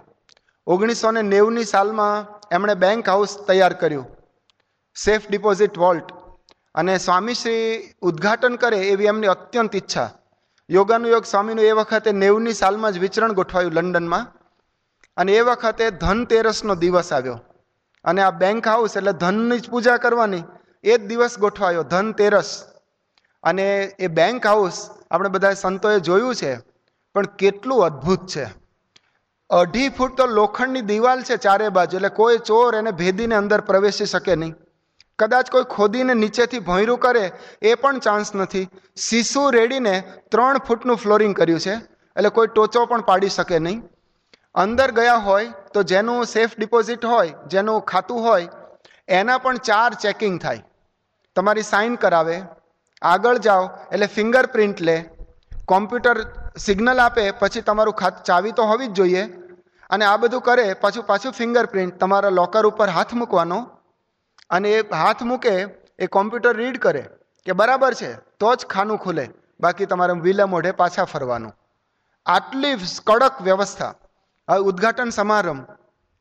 ઓગણીસો ને નેવની સાલમાં એમણે બેંક હાઉસ તૈયાર કર્યું. સેફ ડિપોઝિટ વોલ્ટ અને સ્વામીશ્રી ઉદ્ઘાટન કરે એવી એમની અત્યંત ઈચ્છા. યોગાનુયોગ સ્વામીનું એ વખતે નેવની સાલમાં જ વિચરણ ગોઠવાયું લંડનમાં. અને એ વખતે ધનતેરસનો દિવસ આવ્યો. અને આ બેંક હાઉસ એટલે ધનની જ પૂજા કરવાની, એ જ દિવસ ગોઠવાયો, ધનતેરસ. અને એ બેંક હાઉસ આપણે બધા સંતોએ જોયું છે, પણ કેટલું અદ્ભુત છે. અઢી ફૂટ તો લોખંડની દિવાલ છે ચારે બાજુ, એટલે કોઈ ચોર એને ભેદીને અંદર પ્રવેશી શકે નહીં. કદાચ કોઈ ખોદીને નીચેથી ભોંયરું કરે, એ પણ ચાન્સ નથી. શીશુ રેડીને ત્રણ ફૂટનું ફ્લોરિંગ કર્યું છે, એટલે કોઈ ટોચો પણ પાડી શકે નહીં. અંદર ગયા હોય તો જેનું સેફ ડિપોઝિટ હોય, જેનું ખાતું હોય, એના પણ ચાર ચેકિંગ થાય. તમારી સાઇન કરાવે, આગળ જાઓ, એટલે ફિંગરપ્રિન્ટ લે કોમ્પ્યુટર સિગ્નલ આપે, પછી તમારું ખાત ચાવી તો હોવી જ જોઈએ. અને આ બધું કરે, પાછું પાછું ફિંગરપ્રિન્ટ તમારા લોકર ઉપર હાથ મૂકવાનો અને એ હાથ મૂકે, એ કોમ્પ્યુટર રીડ કરે કે બરાબર છે, તો જ ખાનું ખુલે. બાકી તમારે વિલે મોઢે પાછા ફરવાનું. આટલી કડક વ્યવસ્થા. હવે ઉદ્ઘાટન સમારંભ.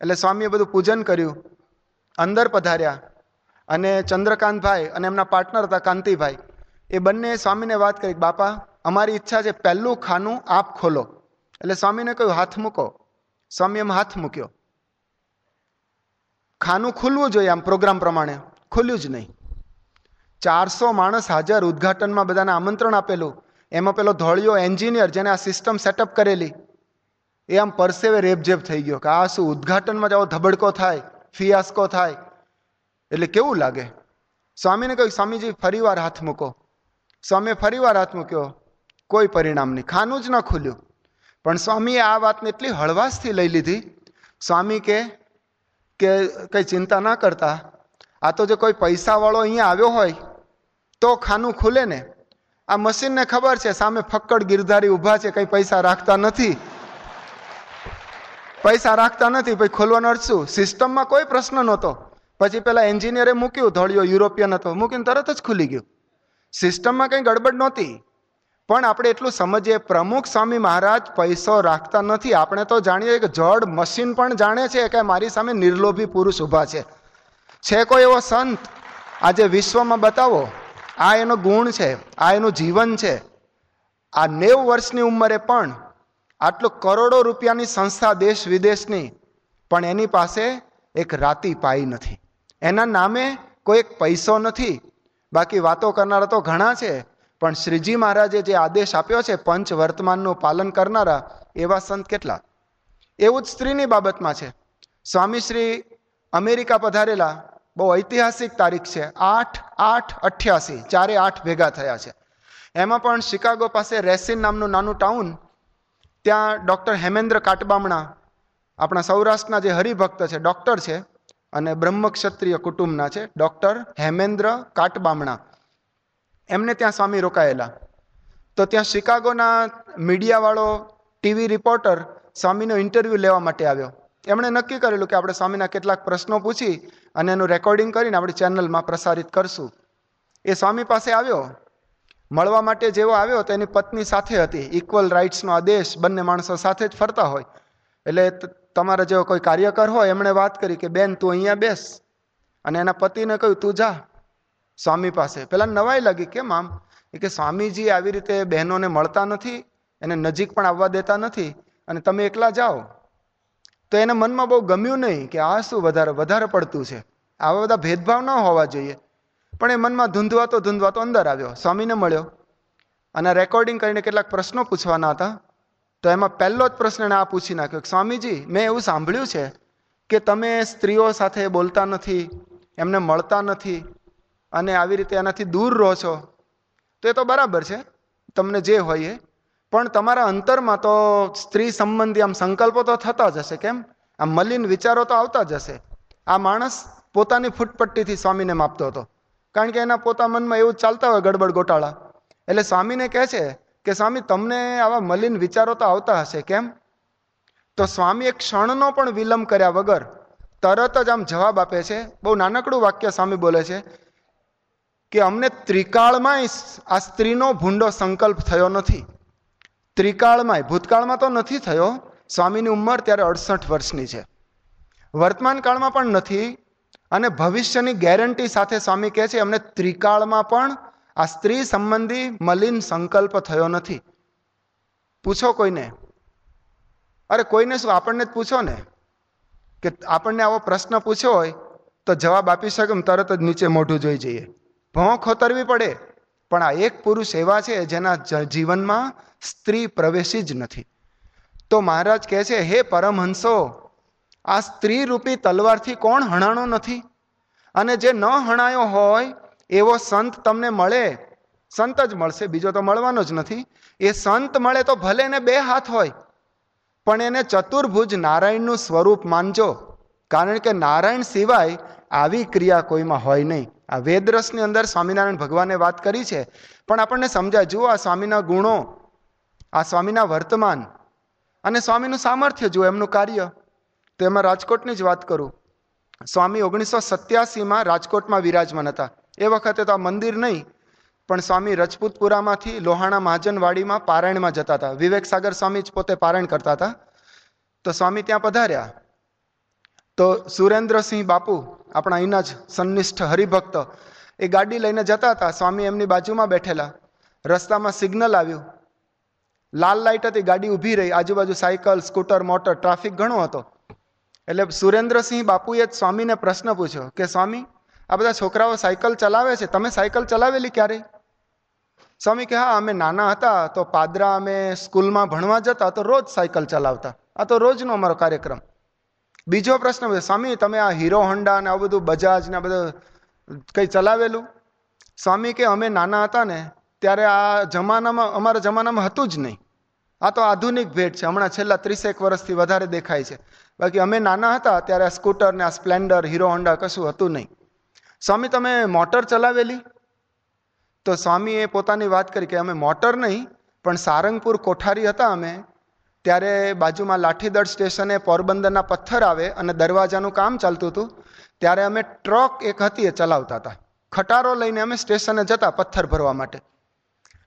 એટલે સ્વામીએ બધું પૂજન કર્યું, અંદર પધાર્યા. અને ચંદ્રકાંતભાઈ અને એમના પાર્ટનર હતા કાંતિભાઈ. એ બંને સ્વામીને વાત કરી, બાપા, અમારી ઈચ્છા છે પહેલું ખાનું આપ ખોલો. એટલે સ્વામીને કહ્યું, હાથ મૂકો. સ્વામી એમ હાથ મૂક્યો. ખાનું ખુલવું જોઈએ આમ પ્રોગ્રામ પ્રમાણે. ખુલ્યું જ નહીં. ચારસો માણસ હાજર ઉદ્ઘાટનમાં બધાને આમંત્રણ આપેલું. એમાં પેલો ધોળિયો એન્જિનિયર જેને આ સિસ્ટમ સેટઅપ કરેલી, એ આમ પરસેવે રેબઝેબ થઈ ગયો કે આ શું ઉદ્ઘાટનમાં જાઓ ધબડકો થાય, ફિયાસ્કો થાય. એટલે કેવું લાગે? સ્વામીને કહ્યું, સ્વામીજી ફરીવાર હાથ મૂકો. સ્વામીએ ફરીવાર હાથ મૂક્યો. કોઈ પરિણામ નહીં. ખાનું જ ન ખુલ્યું. પણ સ્વામીએ આ વાતને એટલી હળવાશથી લઈ લીધી. સ્વામી કે કે કંઈ ચિંતા ના કરતા. આ તો જો કોઈ પૈસાવાળો અહીંયા આવ્યો હોય, તો ખાનું ખુલે ને. આ મશીનને ખબર છે, સામે ફક્કડ ગિરધારી ઊભા છે, કંઈ પૈસા રાખતા નથી. પૈસા રાખતા નથી, પછી ખોલવાનો અર્થ શું સિસ્ટમમાં કોઈ પ્રશ્ન નહોતો. પછી પેલા એન્જિનિયરે મૂક્યું, ધોળિયો યુરોપિયન હતો. મૂકીને તરત જ ખુલી ગયું. સિસ્ટમમાં કંઈ ગડબડ નહોતી. પણ આપણે એટલું સમજીએ, પ્રમુખ સ્વામી મહારાજ પૈસો રાખતા નથી. આપણે તો જાણીએ કે જડ મશીન પણ જાણે છે કે મારી સામે નિર્લોભી પુરુષ ઊભા છે. છે કોઈ એવો સંત? આજે વિશ્વમાં બતાવો. આ એનો ગુણ છે, આ એનું જીવન છે. આ નેવ વર્ષની ઉંમરે પણ આટલો કરોડો રૂપિયાની સંસ્થા દેશ વિદેશની, પણ એની પાસે એક રાતી પાઈ નથી. એના નામે કોઈ એક પૈસો નથી. બાકી વાતો કરનારા તો ઘણા છે. પણ શ્રીજી મહારાજે જે આદેશ આપ્યો છે પંચ વર્તમાનનું પાલન કરનારા, એવા સંત કેટલા? એવું જ સ્ત્રીની બાબતમાં છે. સ્વામી શ્રી અમેરિકા પધારેલા, બહુ ઐતિહાસિક તારીખ છે, આઠ આઠ અઠ્યાસી, ચારે આઠ ભેગા થયા છે. એમાં પણ શિકાગો પાસે રેસિન નામનું નાનું ટાઉન, ત્યાં ડૉક્ટર હેમેન્દ્ર કાટબામણા, આપણા સૌરાષ્ટ્રના જે હરિભક્ત છે, ડૉક્ટર છે, અને બ્રહ્મક્ષત્રિય કુટુંબના છે, ડૉક્ટર હેમેન્દ્ર કાટબામણા. એમને ત્યાં સ્વામી રોકાયેલા. તો ત્યાં શિકાગોના મીડિયાવાળો, ટીવી રિપોર્ટર સ્વામીનો ઇન્ટરવ્યૂ લેવા માટે આવ્યો. એમણે નક્કી કરેલું કે આપણે સ્વામીના કેટલાક પ્રશ્નો પૂછી અને એનું રેકોર્ડિંગ કરીને આપણે ચેનલમાં પ્રસારિત કરશું. એ સ્વામી પાસે આવ્યો. મળવા માટે જેવો આવ્યો તો એની પત્ની સાથે હતી. ઇક્વલ રાઇટ્સનો આદેશ બંને માણસો સાથે જ ફરતા હોય. એટલે તમારા જેવો કોઈ કાર્યકર હોય, એમણે વાત કરી કે, બેન, તું અહીંયા બેસ. અને એના પતિને કહ્યું, તું જા. સ્વામી પાસે. પેલા નવાઈ લાગી કેમ આમ કે સ્વામીજી આવી રીતે બહેનોને મળતા નથી, એને નજીક પણ આવવા દેતા નથી, અને તમે એકલા જાઓ. તો એને મનમાં બહુ ગમ્યું નહીં કે આ શું વધારે વધારે પડતું છે. આવા બધા ભેદભાવ ન હોવા જોઈએ. પણ એ મનમાં ધૂંધવાતો ધૂંધવાતો અંદર આવ્યો. સ્વામીને મળ્યો. અને રેકોર્ડિંગ કરીને કેટલાક પ્રશ્નો પૂછવાના હતા. તો એમાં પહેલો જ પ્રશ્ન એને આ પૂછી નાખ્યો સ્વામીજી, મેં એવું સાંભળ્યું છે કે તમે સ્ત્રીઓ સાથે બોલતા નથી, એમને મળતા નથી અને આવી રીતે એનાથી દૂર રહો છો, તો એ તો બરાબર છે, તમને જે હોય એ. પણ તમારા અંતરમાં તો સ્ત્રી સંબંધી આમ સંકલ્પો તો થતા જ હશે, કેમ? આમ મલિન વિચારો તો આવતા જ હશે. આ માણસ પોતાની ફૂટપટ્ટીથી સ્વામીને માપતો હતો. કારણ કે એના પોતા મનમાં એવું ચાલતા હોય ગડબડ ગોટાળા. એટલે સ્વામીને કહે છે કે, સ્વામી, તમને આવા મલિન વિચારો તો આવતા હશે, કેમ? તો સ્વામી એક ક્ષણનો પણ વિલંબ કર્યા વગર તરત જ આમ જવાબ આપે છે. બહુ નાનકડું વાક્ય સ્વામી બોલે છે. કે અમને ત્રિકાળમાં આ સ્ત્રીનો ભૂંડો સંકલ્પ થયો નથી. ત્રિકાળમાં ભૂતકાળમાં તો નથી થયો. સ્વામીની ઉંમર ત્યારે અડસઠ વર્ષની છે. વર્તમાન કાળમાં પણ નથી અને ભવિષ્યની ગેરંટી સાથે સ્વામી કહે છે, અમને ત્રિકાળમાં પણ આ સ્ત્રી સંબંધી મલિન સંકલ્પ થયો નથી. પૂછો કોઈને? અરે કોઈને શું? આપણને જ પૂછો ને. કે આપણને આવો પ્રશ્ન પૂછ્યો હોય તો જવાબ આપી શકે તરત જ નીચે મોઢું જોઈ જઈએ. ભોં ખોતરવી પડે. પણ આ એક પુરુષ એવા છે જેના જીવનમાં સ્ત્રી પ્રવેશી જ નથી. તો મહારાજ કહે છે, હે પરમહંસો, આ સ્ત્રી રૂપી તલવારથી કોણ હણાણો નથી? અને જે ન હણાયો હોય, એવો સંત તમને મળે? સંત જ મળશે, બીજો તો મળવાનો જ નથી. એ સંત મળે તો ભલે એને બે હાથ હોય. પણ એને ચતુર્ભુજ નારાયણનું સ્વરૂપ માનજો. કારણ કે નારાયણ સિવાય આવી ક્રિયા કોઈમાં હોય નહીં. આ વેદરસની અંદર સ્વામિનારાયણ ભગવાને વાત કરી છે. પણ આપણને સમજાય, જુઓ આ સ્વામીના ગુણો, આ સ્વામીના વર્તમાન અને સ્વામીનું સામર્થ્ય, જુઓ એમનું કાર્ય. તો એમાં રાજકોટની જ વાત કરું. સ્વામી ઓગણીસો સત્યાસીમાં રાજકોટમાં વિરાજમાન હતા. એ વખતે તો આ મંદિર નહીં, પણ સ્વામી રજપૂતપુરામાંથી લોહાણા મહાજનવાડીમાં પારાયણમાં જતા હતા. વિવેક સાગર સ્વામી જ પોતે પારાયણ કરતા હતા. તો સ્વામી ત્યાં પધાર્યા. તો સુરેન્દ્રસિંહ બાપુ આપણા અહીંના જ સન્નિષ્ઠ હરિભક્ત એ ગાડી લઈને જતા હતા. સ્વામી એમની બાજુમાં બેઠેલા. રસ્તામાં સિગ્નલ આવ્યું. લાલ લાઇટ હતી, ગાડી ઊભી રહી. આજુબાજુ સાયકલ, સ્કૂટર, મોટર, ટ્રાફિક ઘણો હતો. એટલે સુરેન્દ્રસિંહ બાપુએ જ સ્વામીને પ્રશ્ન પૂછ્યો કે, સ્વામી, આ બધા છોકરાઓ સાયકલ ચલાવે છે? તમે સાયકલ ચલાવેલી ક્યારે? સ્વામી કે હા, અમે નાના હતા, તો પાદરા અમે સ્કૂલમાં ભણવા જતા તો રોજ સાયકલ ચલાવતા. આ તો રોજનો અમારો કાર્યક્રમ. બીજો પ્રશ્ન સ્વામી, તમે આ હીરો હોન્ડા ને આ બધું બજાજ ને આ બધું કંઈ ચલાવેલું? સ્વામી કે અમે નાના હતા ને, ત્યારે આ જમાનામાં, અમારા જમાનામાં હતું જ નહીં. આ તો આધુનિક ભેટ છે, હમણાં છેલ્લા ત્રીસેક વર્ષથી વધારે દેખાય છે. બાકી અમે નાના હતા, ત્યારે આ સ્કૂટર ને આ સ્પ્લેન્ડર, હીરો હોન્ડા કશું હતું નહીં. સ્વામી, તમે મોટર ચલાવેલી? તો સ્વામીએ પોતાની વાત કરી કે અમે મોટર નહીં, પણ સારંગપુર કોઠારી હતા અમે ત્યારે બાજુમાં લાઠીદળ સ્ટેશને પોરબંદરના પથ્થર આવે અને દરવાજાનું કામ ચાલતું હતું, ત્યારે અમે ટ્રક એક હતી એ ચલાવતા હતા. ખટારો લઈને અમે સ્ટેશને જતા પથ્થર ભરવા માટે.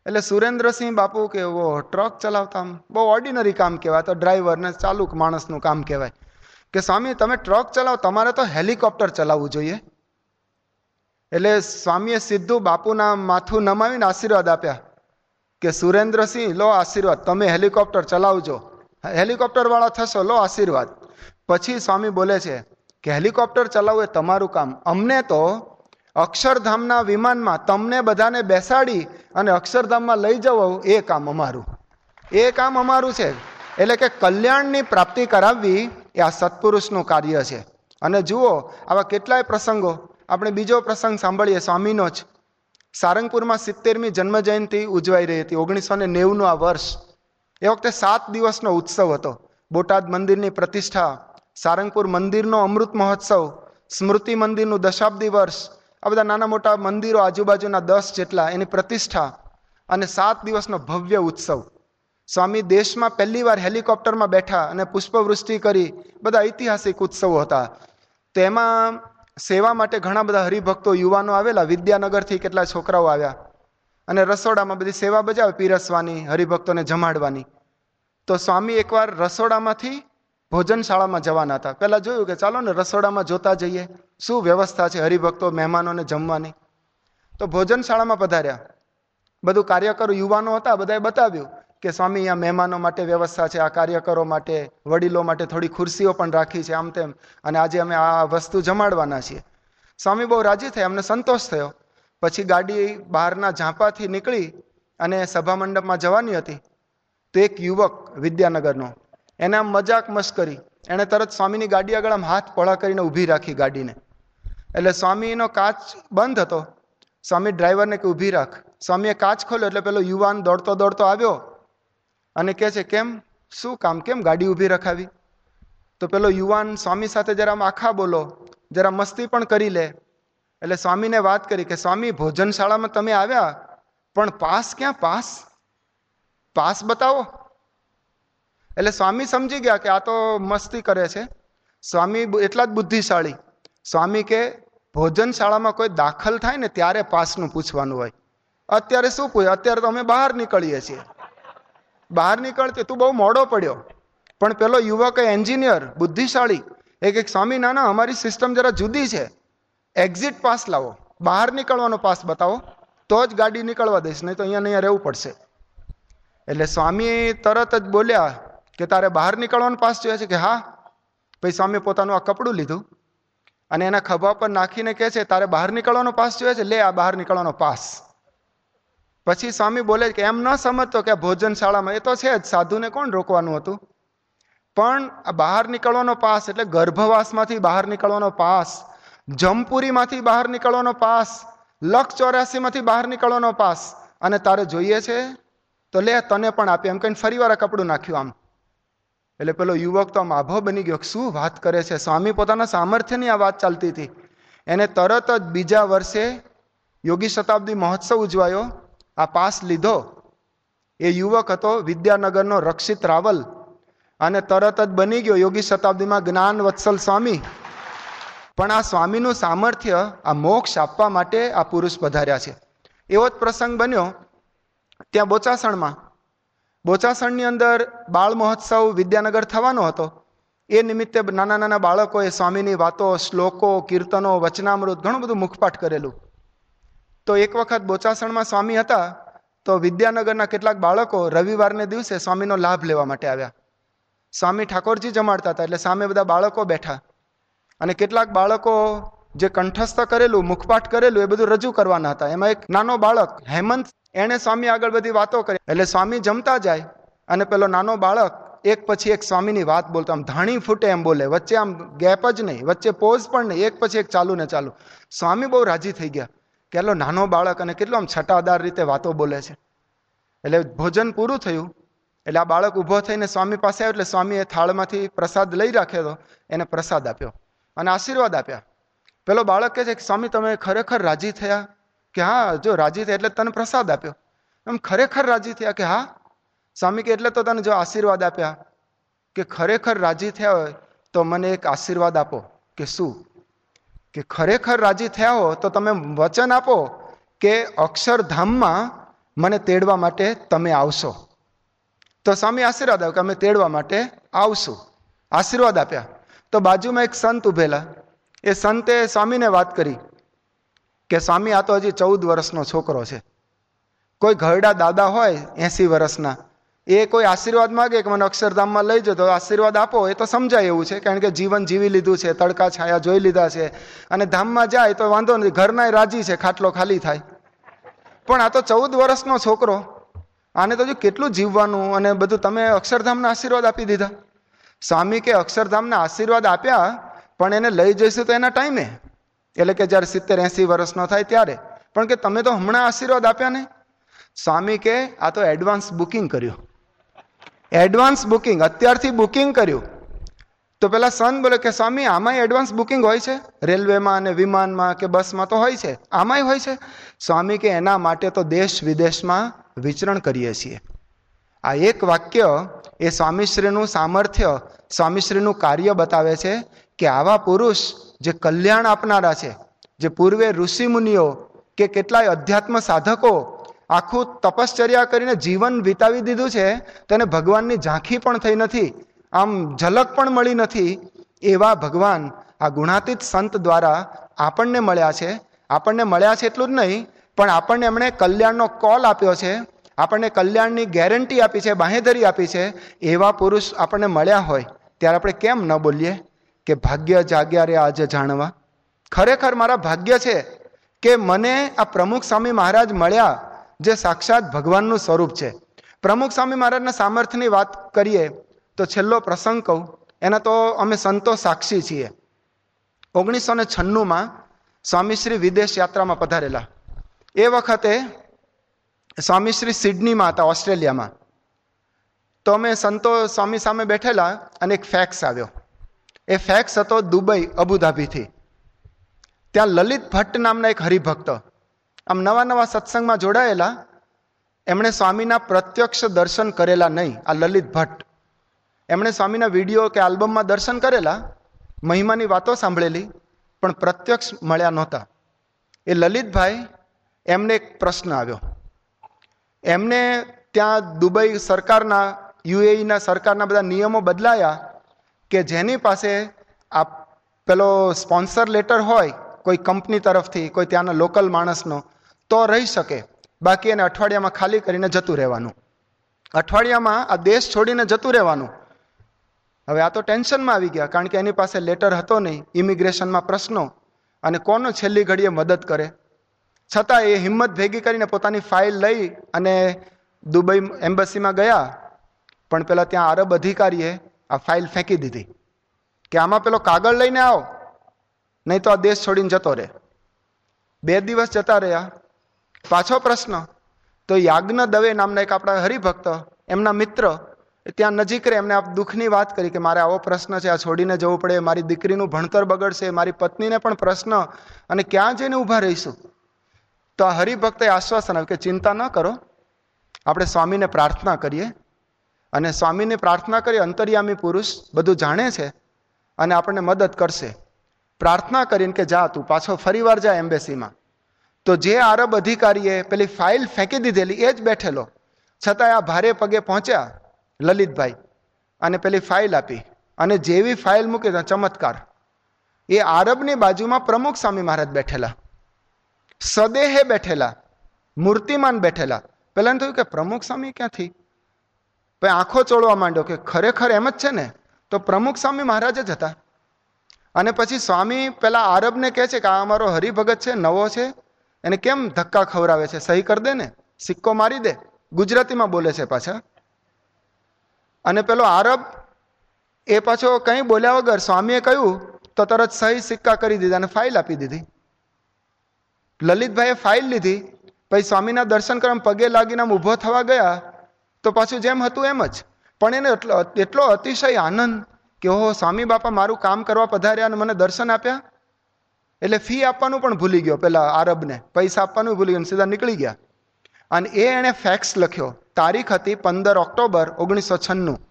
એટલે સુરેન્દ્રસિંહ બાપુ કે એવો ટ્રક ચલાવતા બહુ ઓર્ડિનરી કામ કહેવાય, તો ડ્રાઈવરને ચાલુક ચાલુ માણસનું કામ કહેવાય. કે, સ્વામી, તમે ટ્રક ચલાવો, તમારે તો હેલિકોપ્ટર ચલાવવું જોઈએ. એટલે સ્વામીએ સીધું બાપુના માથું નમાવીને આશીર્વાદ આપ્યા. કે સુરેન્દ્રસિંહ, લો આશીર્વાદ, તમે હેલિકોપ્ટર ચલાવજો. હેલિકોપ્ટરવાળા થશો, લો આશીર્વાદ. પછી સ્વામી બોલે છે કે હેલિકોપ્ટર ચલાવવું એ તમારું કામ. અમને તો અક્ષરધામના વિમાનમાં તમને બધાને બેસાડી અને અક્ષરધામમાં લઈ જવું એ કામ અમારું. એ કામ અમારું છે. એટલે કે કલ્યાણની પ્રાપ્તિ કરાવવી એ આ સત્પુરુષનું કાર્ય છે. અને જુઓ આવા કેટલાય પ્રસંગો. આપણે બીજો પ્રસંગ સાંભળીએ, સ્વામીનો જ. સારંગપુરમાં સિત્તેરમી જન્મ જયંતિ ઉજવાઈ રહી હતી. ઓગણીસો ને નેવુંનું આ વર્ષ એ વખતે સાત દિવસનો ઉત્સવ હતો. બોટાદ મંદિરની પ્રતિષ્ઠા, સારંગપુર મંદિરનો અમૃત મહોત્સવ, સ્મૃતિ મંદિરનું દશાબ્દી વર્ષ, આ બધા નાના મોટા મંદિરો આજુબાજુના દસ જેટલા એની પ્રતિષ્ઠા અને સાત દિવસનો ભવ્ય ઉત્સવ. સ્વામી દેશમાં પહેલીવાર હેલિકોપ્ટરમાં બેઠા અને પુષ્પવૃષ્ટિ કરી બધા ઐતિહાસિક ઉત્સવો હતા. તેમાં સેવા માટે ઘણા બધા હરિભક્તો યુવાનો આવેલા, વિદ્યાનગરથી કેટલા છોકરાઓ આવ્યા. અને રસોડામાં બધી સેવા બજાવે, પીરસવાની, હરિભક્તોને જમાડવાની. તો સ્વામી એકવાર રસોડામાંથી ભોજનશાળામાં જવાના હતા. પહેલાં જોયું કે ચાલો ને રસોડામાં જોતા જઈએ, શું વ્યવસ્થા છે હરિભક્તો, મહેમાનોને જમવાની. તો ભોજનશાળામાં પધાર્યા. બધું કાર્યકરો યુવાનો હતા, બધાએ બતાવ્યું કે સ્વામી આ મહેમાનો માટે વ્યવસ્થા છે, આ કાર્યકરો માટે, વડીલો માટે થોડી ખુરશીઓ પણ રાખી છે આમ તેમ. અને આજે અમે આ વસ્તુ જમાડવાના છીએ. સ્વામી બહુ રાજી થયા, અમને સંતોષ થયો. પછી ગાડી બહારના ઝાંપાથી નીકળી અને સભા મંડપમાં જવાની હતી. તો એક યુવક વિદ્યાનગરનો, એને આમ મજાક મસ્કરી એણે તરત સ્વામીની ગાડી આગળ આમ હાથ પળા કરીને ઊભી રાખી ગાડીને. એટલે સ્વામીનો કાચ બંધ હતો. સ્વામી ડ્રાઈવરને કે ઊભી રાખ. સ્વામીએ કાચ ખોલ્યો એટલે પેલો યુવાન દોડતો દોડતો આવ્યો. અને કહે છે, કેમ? શું કામ? કેમ ગાડી ઊભી રખાવી? તો પેલો યુવાન સ્વામી સાથે જરા આખા બોલો, જરા મસ્તી પણ કરી લે. એટલે સ્વામીને વાત કરી કે, સ્વામી, ભોજનશાળામાં તમે આવ્યા? પણ પાસ ક્યાં? પાસ? પાસ બતાવો. એટલે સ્વામી સમજી ગયા કે આ તો મસ્તી કરે છે. સ્વામી એટલા જ બુદ્ધિશાળી. સ્વામી કે, ભોજનશાળામાં કોઈ દાખલ થાય ને ત્યારે પાસનું પૂછવાનું હોય. અત્યારે શું પૂછે? અત્યારે તો અમે બહાર નીકળીએ છીએ. બહાર નીકળતી તું બહુ મોડો પડ્યો. પણ પેલો યુવક એન્જિનિયર, બુદ્ધિશાળી. એક એક સ્વામી નાના અમારી સિસ્ટમ જરા જુદી છે. એક્ઝિટ પાસ લાવો. બહાર નીકળવાનો પાસ બતાવો. તો જ ગાડી નીકળવા દઈશ, નહીં તો અહીંયા અહીંયા રહેવું પડશે. એટલે સ્વામી તરત જ બોલ્યા કે તારે બહાર નીકળવાનો પાસ જોઈએ છે કે હા? પછી સ્વામી પોતાનું આ કપડું લીધું અને એના ખભા પર નાખીને કહે છે, તારે બહાર નીકળવાનો પાસ જોઈએ છે? લે આ બહાર નીકળવાનો પાસ પછી સ્વામી બોલે કે એમ ન સમજતો કે ભોજનશાળામાં, એ તો છે જ, સાધુને કોણ રોકવાનું હતું? પણ બહાર નીકળવાનો પાસ, એટલે ગર્ભવાસમાંથી બહાર નીકળવાનો પાસ, જમપુરીમાંથી બહાર નીકળવાનો પાસ લક્ષ ચોર્યાસીમાંથી બહાર નીકળવાનો પાસ, અને તારે જોઈએ છે? તો લે, તને પણ આપી. એમ કહીને ફરી કપડું નાખ્યું આમ. એટલે પેલો યુવક તો આમ આભો બની ગયો. શું વાત કરે છે? સ્વામી પોતાના સામર્થ્યની આ વાત ચાલતી હતી. એને તરત જ બીજા વર્ષે યોગી શતાબ્દી મહોત્સવ ઉજવાયો. આ પાસ લીધો. એ યુવક હતો વિદ્યાનગરનો રક્ષિત રાવલ અને તરત જ બની ગયો યોગી શતાબ્દીમાં જ્ઞાન વત્સલ સ્વામી. પણ આ સ્વામીનું સામર્થ્ય, આ મોક્ષ આપવા માટે આ પુરુષ પધાર્યા છે. એવો જ પ્રસંગ બન્યો ત્યાં બોચાસણમાં. બોચાસણની અંદર બાળ મહોત્સવ વિદ્યાનગર થવાનો હતો. એ નિમિત્તે નાના નાના બાળકોએ સ્વામીની વાતો, શ્લોકો, કીર્તનો, વચનામૃત ઘણું બધું મુખપાઠ કરેલું. તો એક વખત બોચાસણમાં સ્વામી હતા, તો વિદ્યાનગરના કેટલાક બાળકો રવિવારને દિવસે સ્વામીનો લાભ લેવા માટે આવ્યા. સ્વામી ઠાકોરજી જમાડતા હતા, એટલે સામે બધા બાળકો બેઠા. અને કેટલાક બાળકો જે કંઠસ્થ કરેલું, મુખપાઠ કરેલું, એ બધું રજૂ કરવાના હતા. એમાં એક નાનો બાળક, હેમંત, એણે સ્વામી આગળ બધી વાતો કરી. એટલે સ્વામી જમતા જાય, અને પેલો નાનો બાળક, એક પછી એક સ્વામીની વાત બોલતો, આમ ધાણી ફૂટે એમ બોલે, વચ્ચે આમ ગેપ જ નહીં, વચ્ચે પોઝ પણ નહીં, એક પછી એક ચાલુ ને ચાલુ. સ્વામી બહુ રાજી થઈ ગયા. કેટલો નાનો બાળક અને કેટલો આમ છટાદાર રીતે વાતો બોલે છે. એટલે ભોજન પૂરું થયું, એટલે આ બાળક ઊભો થઈને સ્વામી પાસે આવ્યો, એટલે સ્વામીએ થાળમાંથી પ્રસાદ લઈ રાખ્યો હતો, એને પ્રસાદ આપ્યો અને આશીર્વાદ આપ્યા. પેલો બાળક કહે છે કે, સ્વામી, તમે ખરેખર રાજી થયા? કે, હા, જો રાજી થયા એટલે તને પ્રસાદ આપ્યો. એમ ખરેખર રાજી થયા કે, હા. સ્વામી કે એટલે તો તને જો આશીર્વાદ આપ્યા. કે, ખરેખર રાજી થયા હોય તો મને એક આશીર્વાદ આપો. કે, શું? કે ખરેખર રાજી થયા હો, તો તમે વચન આપો કે અક્ષરધામમાં મને તેડવા માટે તમે આવશો. તો સ્વામી આશીર્વાદ આવ્યો કે અમે તેડવા માટે આવશું. આશીર્વાદ આપ્યા. તો બાજુમાં એક સંત ઉભેલા. એ સંતે સ્વામીને વાત કરી કે સ્વામી, આ તો હજી ચૌદ વર્ષનો છોકરો છે. કોઈ ઘરડા દાદા હોય એસી વર્ષના એ કોઈ આશીર્વાદ માગે કે મને અક્ષરધામમાં લઈ જતો આશીર્વાદ આપો, એ તો સમજાય એવું છે. કારણ કે જીવન જીવી લીધું છે, તડકા છાયા જોઈ લીધા છે. અને ધામમાં જાય તો વાંધો નથી, ઘરના રાજી છે, ખાટલો ખાલી થાય. પણ આ તો ચૌદ વર્ષનો છોકરો, આને તો જો કેટલું જીવવાનું અને બધું, તમે અક્ષરધામના આશીર્વાદ આપી દીધા. સ્વામી કે અક્ષરધામના આશીર્વાદ આપ્યા, પણ એને લઈ જઈશું તો એના ટાઈમે. એટલે કે જ્યારે સિત્તેર એંસી વર્ષનો થાય ત્યારે. પણ કે તમે તો હમણાં આશીર્વાદ આપ્યા ને? સ્વામી કે, આ તો એડવાન્સ બુકિંગ કર્યું. એડવાન્સ બુકિંગ, અત્યારથી બુકિંગ કર્યું. તો પેલા સન બોલે કે, સ્વામી, આમાંય એડવાન્સ બુકિંગ હોય છે? રેલવેમાં અને વિમાનમાં કે બસમાં તો હોય છે? આમાંય હોય છે? સ્વામી કે, એના માટે તો દેશ વિદેશમાં વિચરણ કરીએ છીએ. આ એક વાક્ય એ સ્વામીશ્રીનું સામર્થ્ય, સ્વામીશ્રીનું કાર્ય બતાવે છે કે આવા પુરુષ જે કલ્યાણ આપનારા છે, જે પૂર્વે ઋષિમુનિઓ કે કેટલાય અધ્યાત્મ સાધકો આખું તપશ્ચર્યા કરીને જીવન વિતાવી દીધું છે, તેને ભગવાનની ઝાંખી પણ થઈ નથી, આમ ઝલક પણ મળી નથી, એવા ભગવાન આ ગુણાતીત સંત દ્વારા આપણને મળ્યા છે. આપણને મળ્યા છે એટલું જ નહીં, પણ આપણને એમણે કલ્યાણનો કોલ આપ્યો છે. આપણને કલ્યાણની ગેરંટી આપી છે, બાહેધરી આપી છે, એવા પુરુષ આપણને મળ્યા હોય, ત્યારે આપણે કેમ ન બોલીએ? કે ભાગ્ય જાગ્યા રે આજે જાણવા. ખરેખર મારા ભાગ્ય છે કે મને આ પ્રમુખ સ્વામી મહારાજ મળ્યા જે સાક્ષાત ભગવાનનું સ્વરૂપ છે. પ્રમુખ સ્વામી મહારાજના સામર્થ્યની વાત કરીએ તો છેલ્લો પ્રસંગ કહું, એના તો અમે સંતો સાક્ષી છીએ. ઓગણીસો ને છન્નુંમાં સ્વામીશ્રી વિદેશ યાત્રામાં પધારેલા. એ વખતે સ્વામીશ્રી સિડનીમાં હતા, ઓસ્ટ્રેલિયામાં. તો અમે સંતો સ્વામી સામે બેઠેલા અને એક ફેક્સ આવ્યો. એ ફેક્સ હતો દુબઈ અબુધાબીથી ત્યાં લલિત ભટ્ટ નામના એક હરિભક્ત આમ નવા નવા સત્સંગમાં જોડાયેલા, એમણે સ્વામીના પ્રત્યક્ષ દર્શન કરેલા નહીં, આ લલિત ભટ્ટ. એમણે સ્વામીના વીડિયો કે આલ્બમમાં દર્શન કરેલા, મહિમાની વાતો સાંભળેલી, પણ પ્રત્યક્ષ મળ્યા નહોતા. એ લલિતભાઈ, એમને એક પ્રશ્ન આવ્યો. એમને ત્યાં દુબઈ સરકારના, યુએઈના સરકારના બધા નિયમો બદલાયા કે જેની પાસે આ પેલો સ્પોન્સર લેટર હોય કોઈ કંપની તરફથી, કોઈ ત્યાંના લોકલ માણસનો, તો રહી શકે. બાકી એને અઠવાડિયામાં ખાલી કરીને જતું રહેવાનું. અઠવાડિયામાં આ દેશ છોડીને જતું રહેવાનું. હવે આ તો ટેન્શનમાં આવી ગયા, કારણ કે એની પાસે લેટર હતો નહીં, ઇમિગ્રેશનમાં પ્રશ્નો, અને કોનો છેલ્લી ઘડીએ મદદ કરે? છતાં એ હિંમત ભેગી કરીને પોતાની ફાઇલ લઈ અને દુબઈ એમ્બસીમાં ગયા, પણ પેલા ત્યાં આરબ અધિકારીએ આ ફાઇલ ફેંકી દીધી. કે આમાં પેલો કાગળ લઈને આવો. નહીં તો આ દેશ છોડીને જતો રહે. બે દિવસ જતા રહ્યા. પાછો પ્રશ્ન, તો યાજ્ઞ દવે નામના એક આપણા હરિભક્ત, એમના મિત્ર ત્યાં નજીક રહે એમને આ દુઃખની વાત કરી કે મારે આવો પ્રશ્ન છે, આ છોડીને જવું પડે, મારી દીકરીનું ભણતર બગડશે, મારી પત્નીને પણ પ્રશ્ન, અને ક્યાં જઈને ઊભા રહીશું? તો આ હરિભક્તે આશ્વાસન આવ્યું કે ચિંતા ન કરો, આપણે સ્વામીને પ્રાર્થના કરીએ. અને સ્વામીને પ્રાર્થના કરી, અંતર્યામી પુરુષ બધું જાણે છે, અને આપણને મદદ કરશે. પ્રાર્થના કરીને કે જા તું પાછો ફરીવાર જા એમ્બેસીમાં. તો જે આરબ અધિકારીએ પેલી ફાઇલ ફેંકી દીધેલી, એ જ બેઠેલો. છતાંય આ ભારે પગે પહોંચ્યા લલિતભાઈ અને પેલી ફાઇલ આપી અને જેવી ફાઇલ મૂકી ચમત્કાર. એ આરબની બાજુમાં પ્રમુખ સ્વામી મહારાજ બેઠેલા. સદેહે બેઠેલા, મૂર્તિમાન બેઠેલા. પેલા થયું કે પ્રમુખ સ્વામી ક્યાંથી? પછી આંખો ચોળવા માંડ્યો કે ખરેખર એમ જ છે ને? તો પ્રમુખ સ્વામી મહારાજ જ હતા. અને પછી સ્વામી પેલા આરબને કહે છે કે આ અમારો હરિભગત છે, નવો છે. એને કેમ ધક્કા ખવડાવે છે? સહી કરી દે ને. સિક્કો મારી દે. ગુજરાતીમાં બોલે છે પાછા. અને પેલો આરબ એ પાછો કંઈ બોલ્યા વગર સ્વામીએ કહ્યું, તો તરત સહી સિક્કા કરી દીધા અને ફાઇલ આપી દીધી. લલિતભાઈએ ફાઇલ લીધી. પછી સ્વામીના દર્શન કરવા પગે લાગીને ઊભો થવા ગયા. તો પાછું જેમ હતું એમ જ. પણ એને એટલો એટલો અતિશય આનંદ કે ઓહો, સ્વામી બાપા મારું કામ કરવા પધાર્યા અને મને દર્શન આપ્યા? એટલે ફી આપવાનું પણ ભૂલી ગયો પેલા આરબને. પૈસા આપવાનું ભૂલી ગયો સીધા નીકળી ગયા. અને એ એણે ફેક્સ લખ્યો. તારીખ હતી પંદર ઓક્ટોબર ઓગણીસો છન્નું.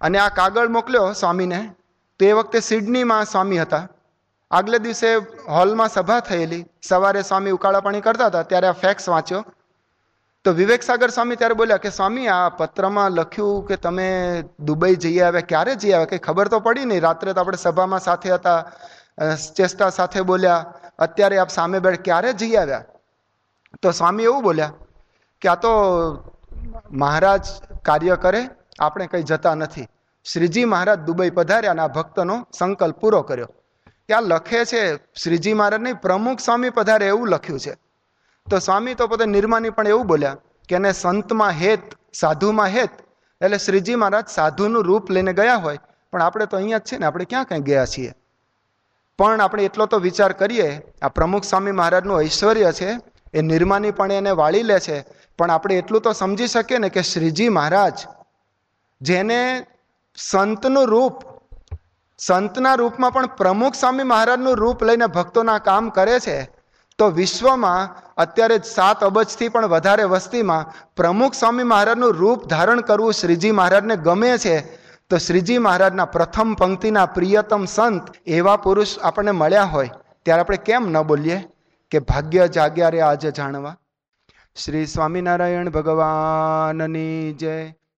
અને આ કાગળ મોકલ્યો સ્વામીને. તો એ વખતે સિડનીમાં સ્વામી હતા. આગલે દિવસે હોલમાં સભા થયેલી. સવારે સ્વામી ઉકાળા પાણી કરતા હતા. ત્યારે આ ફેક્સ વાંચ્યો. તો વિવેક સાગર સ્વામી ત્યારે બોલ્યા કે, સ્વામી, આ પત્રમાં લખ્યું કે તમે દુબઈ જઈ આવ્યા, ક્યારે જઈ આવ્યા? કંઈ ખબર તો પડી નહીં. રાત્રે તો આપણે સભામાં સાથે હતા ચેષ્ટા સાથે બોલ્યા, અત્યારે આપ સામે બેઠ, ક્યારે જઈ આવ્યા? તો સ્વામી એવું બોલ્યા કે, આ તો મહારાજ કાર્ય કરે, આપણે કંઈ જતા નથી. શ્રીજી મહારાજ દુબઈ પધાર્યા અને આ ભક્તનો સંકલ્પ પૂરો કર્યો. ત્યાં લખે છે, શ્રીજી મહારાજ નહીં, પ્રમુખ સ્વામી પધારે એવું લખ્યું છે. તો સ્વામી તો પોતે નિર્માની પણ એવું બોલ્યા કે એને સંતમાં હેત, સાધુમાં હેત, એટલે શ્રીજી મહારાજ સાધુનું રૂપ લઈને ગયા હોય, પણ આપણે તો અહીંયા જ છે ને, આપણે ક્યાં ક્યાં ગયા છીએ? પણ આપણે એટલો તો વિચાર કરીએ, આ પ્રમુખ સ્વામી મહારાજનું ઐશ્વર્ય છે, એ નિર્માની પણ એને વાળી લે છે, પણ આપણે એટલું તો સમજી શકીએ ને કે શ્રીજી મહારાજ, જેને સંતનું રૂપ, સંતના રૂપમાં પણ પ્રમુખ સ્વામી મહારાજનું રૂપ લઈને ભક્તોના કામ કરે છે તો વિશ્વમાં અત્યારે સાત અબજથી પણ વધારે વસ્તીમાં પ્રમુખ સ્વામી મહારાજનું રૂપ ધારણ કરવું શ્રીજી મહારાજને ગમે છે, તો શ્રીજી મહારાજના પ્રથમ પંક્તિના પ્રિયતમ સંત એવા પુરુષ આપણને મળ્યા હોય. ત્યારે આપણે કેમ ન બોલીએ? કે ભાગ્ય જાગ્યા રે આજે જાણવા. શ્રી સ્વામિનારાયણ ભગવાનની જય.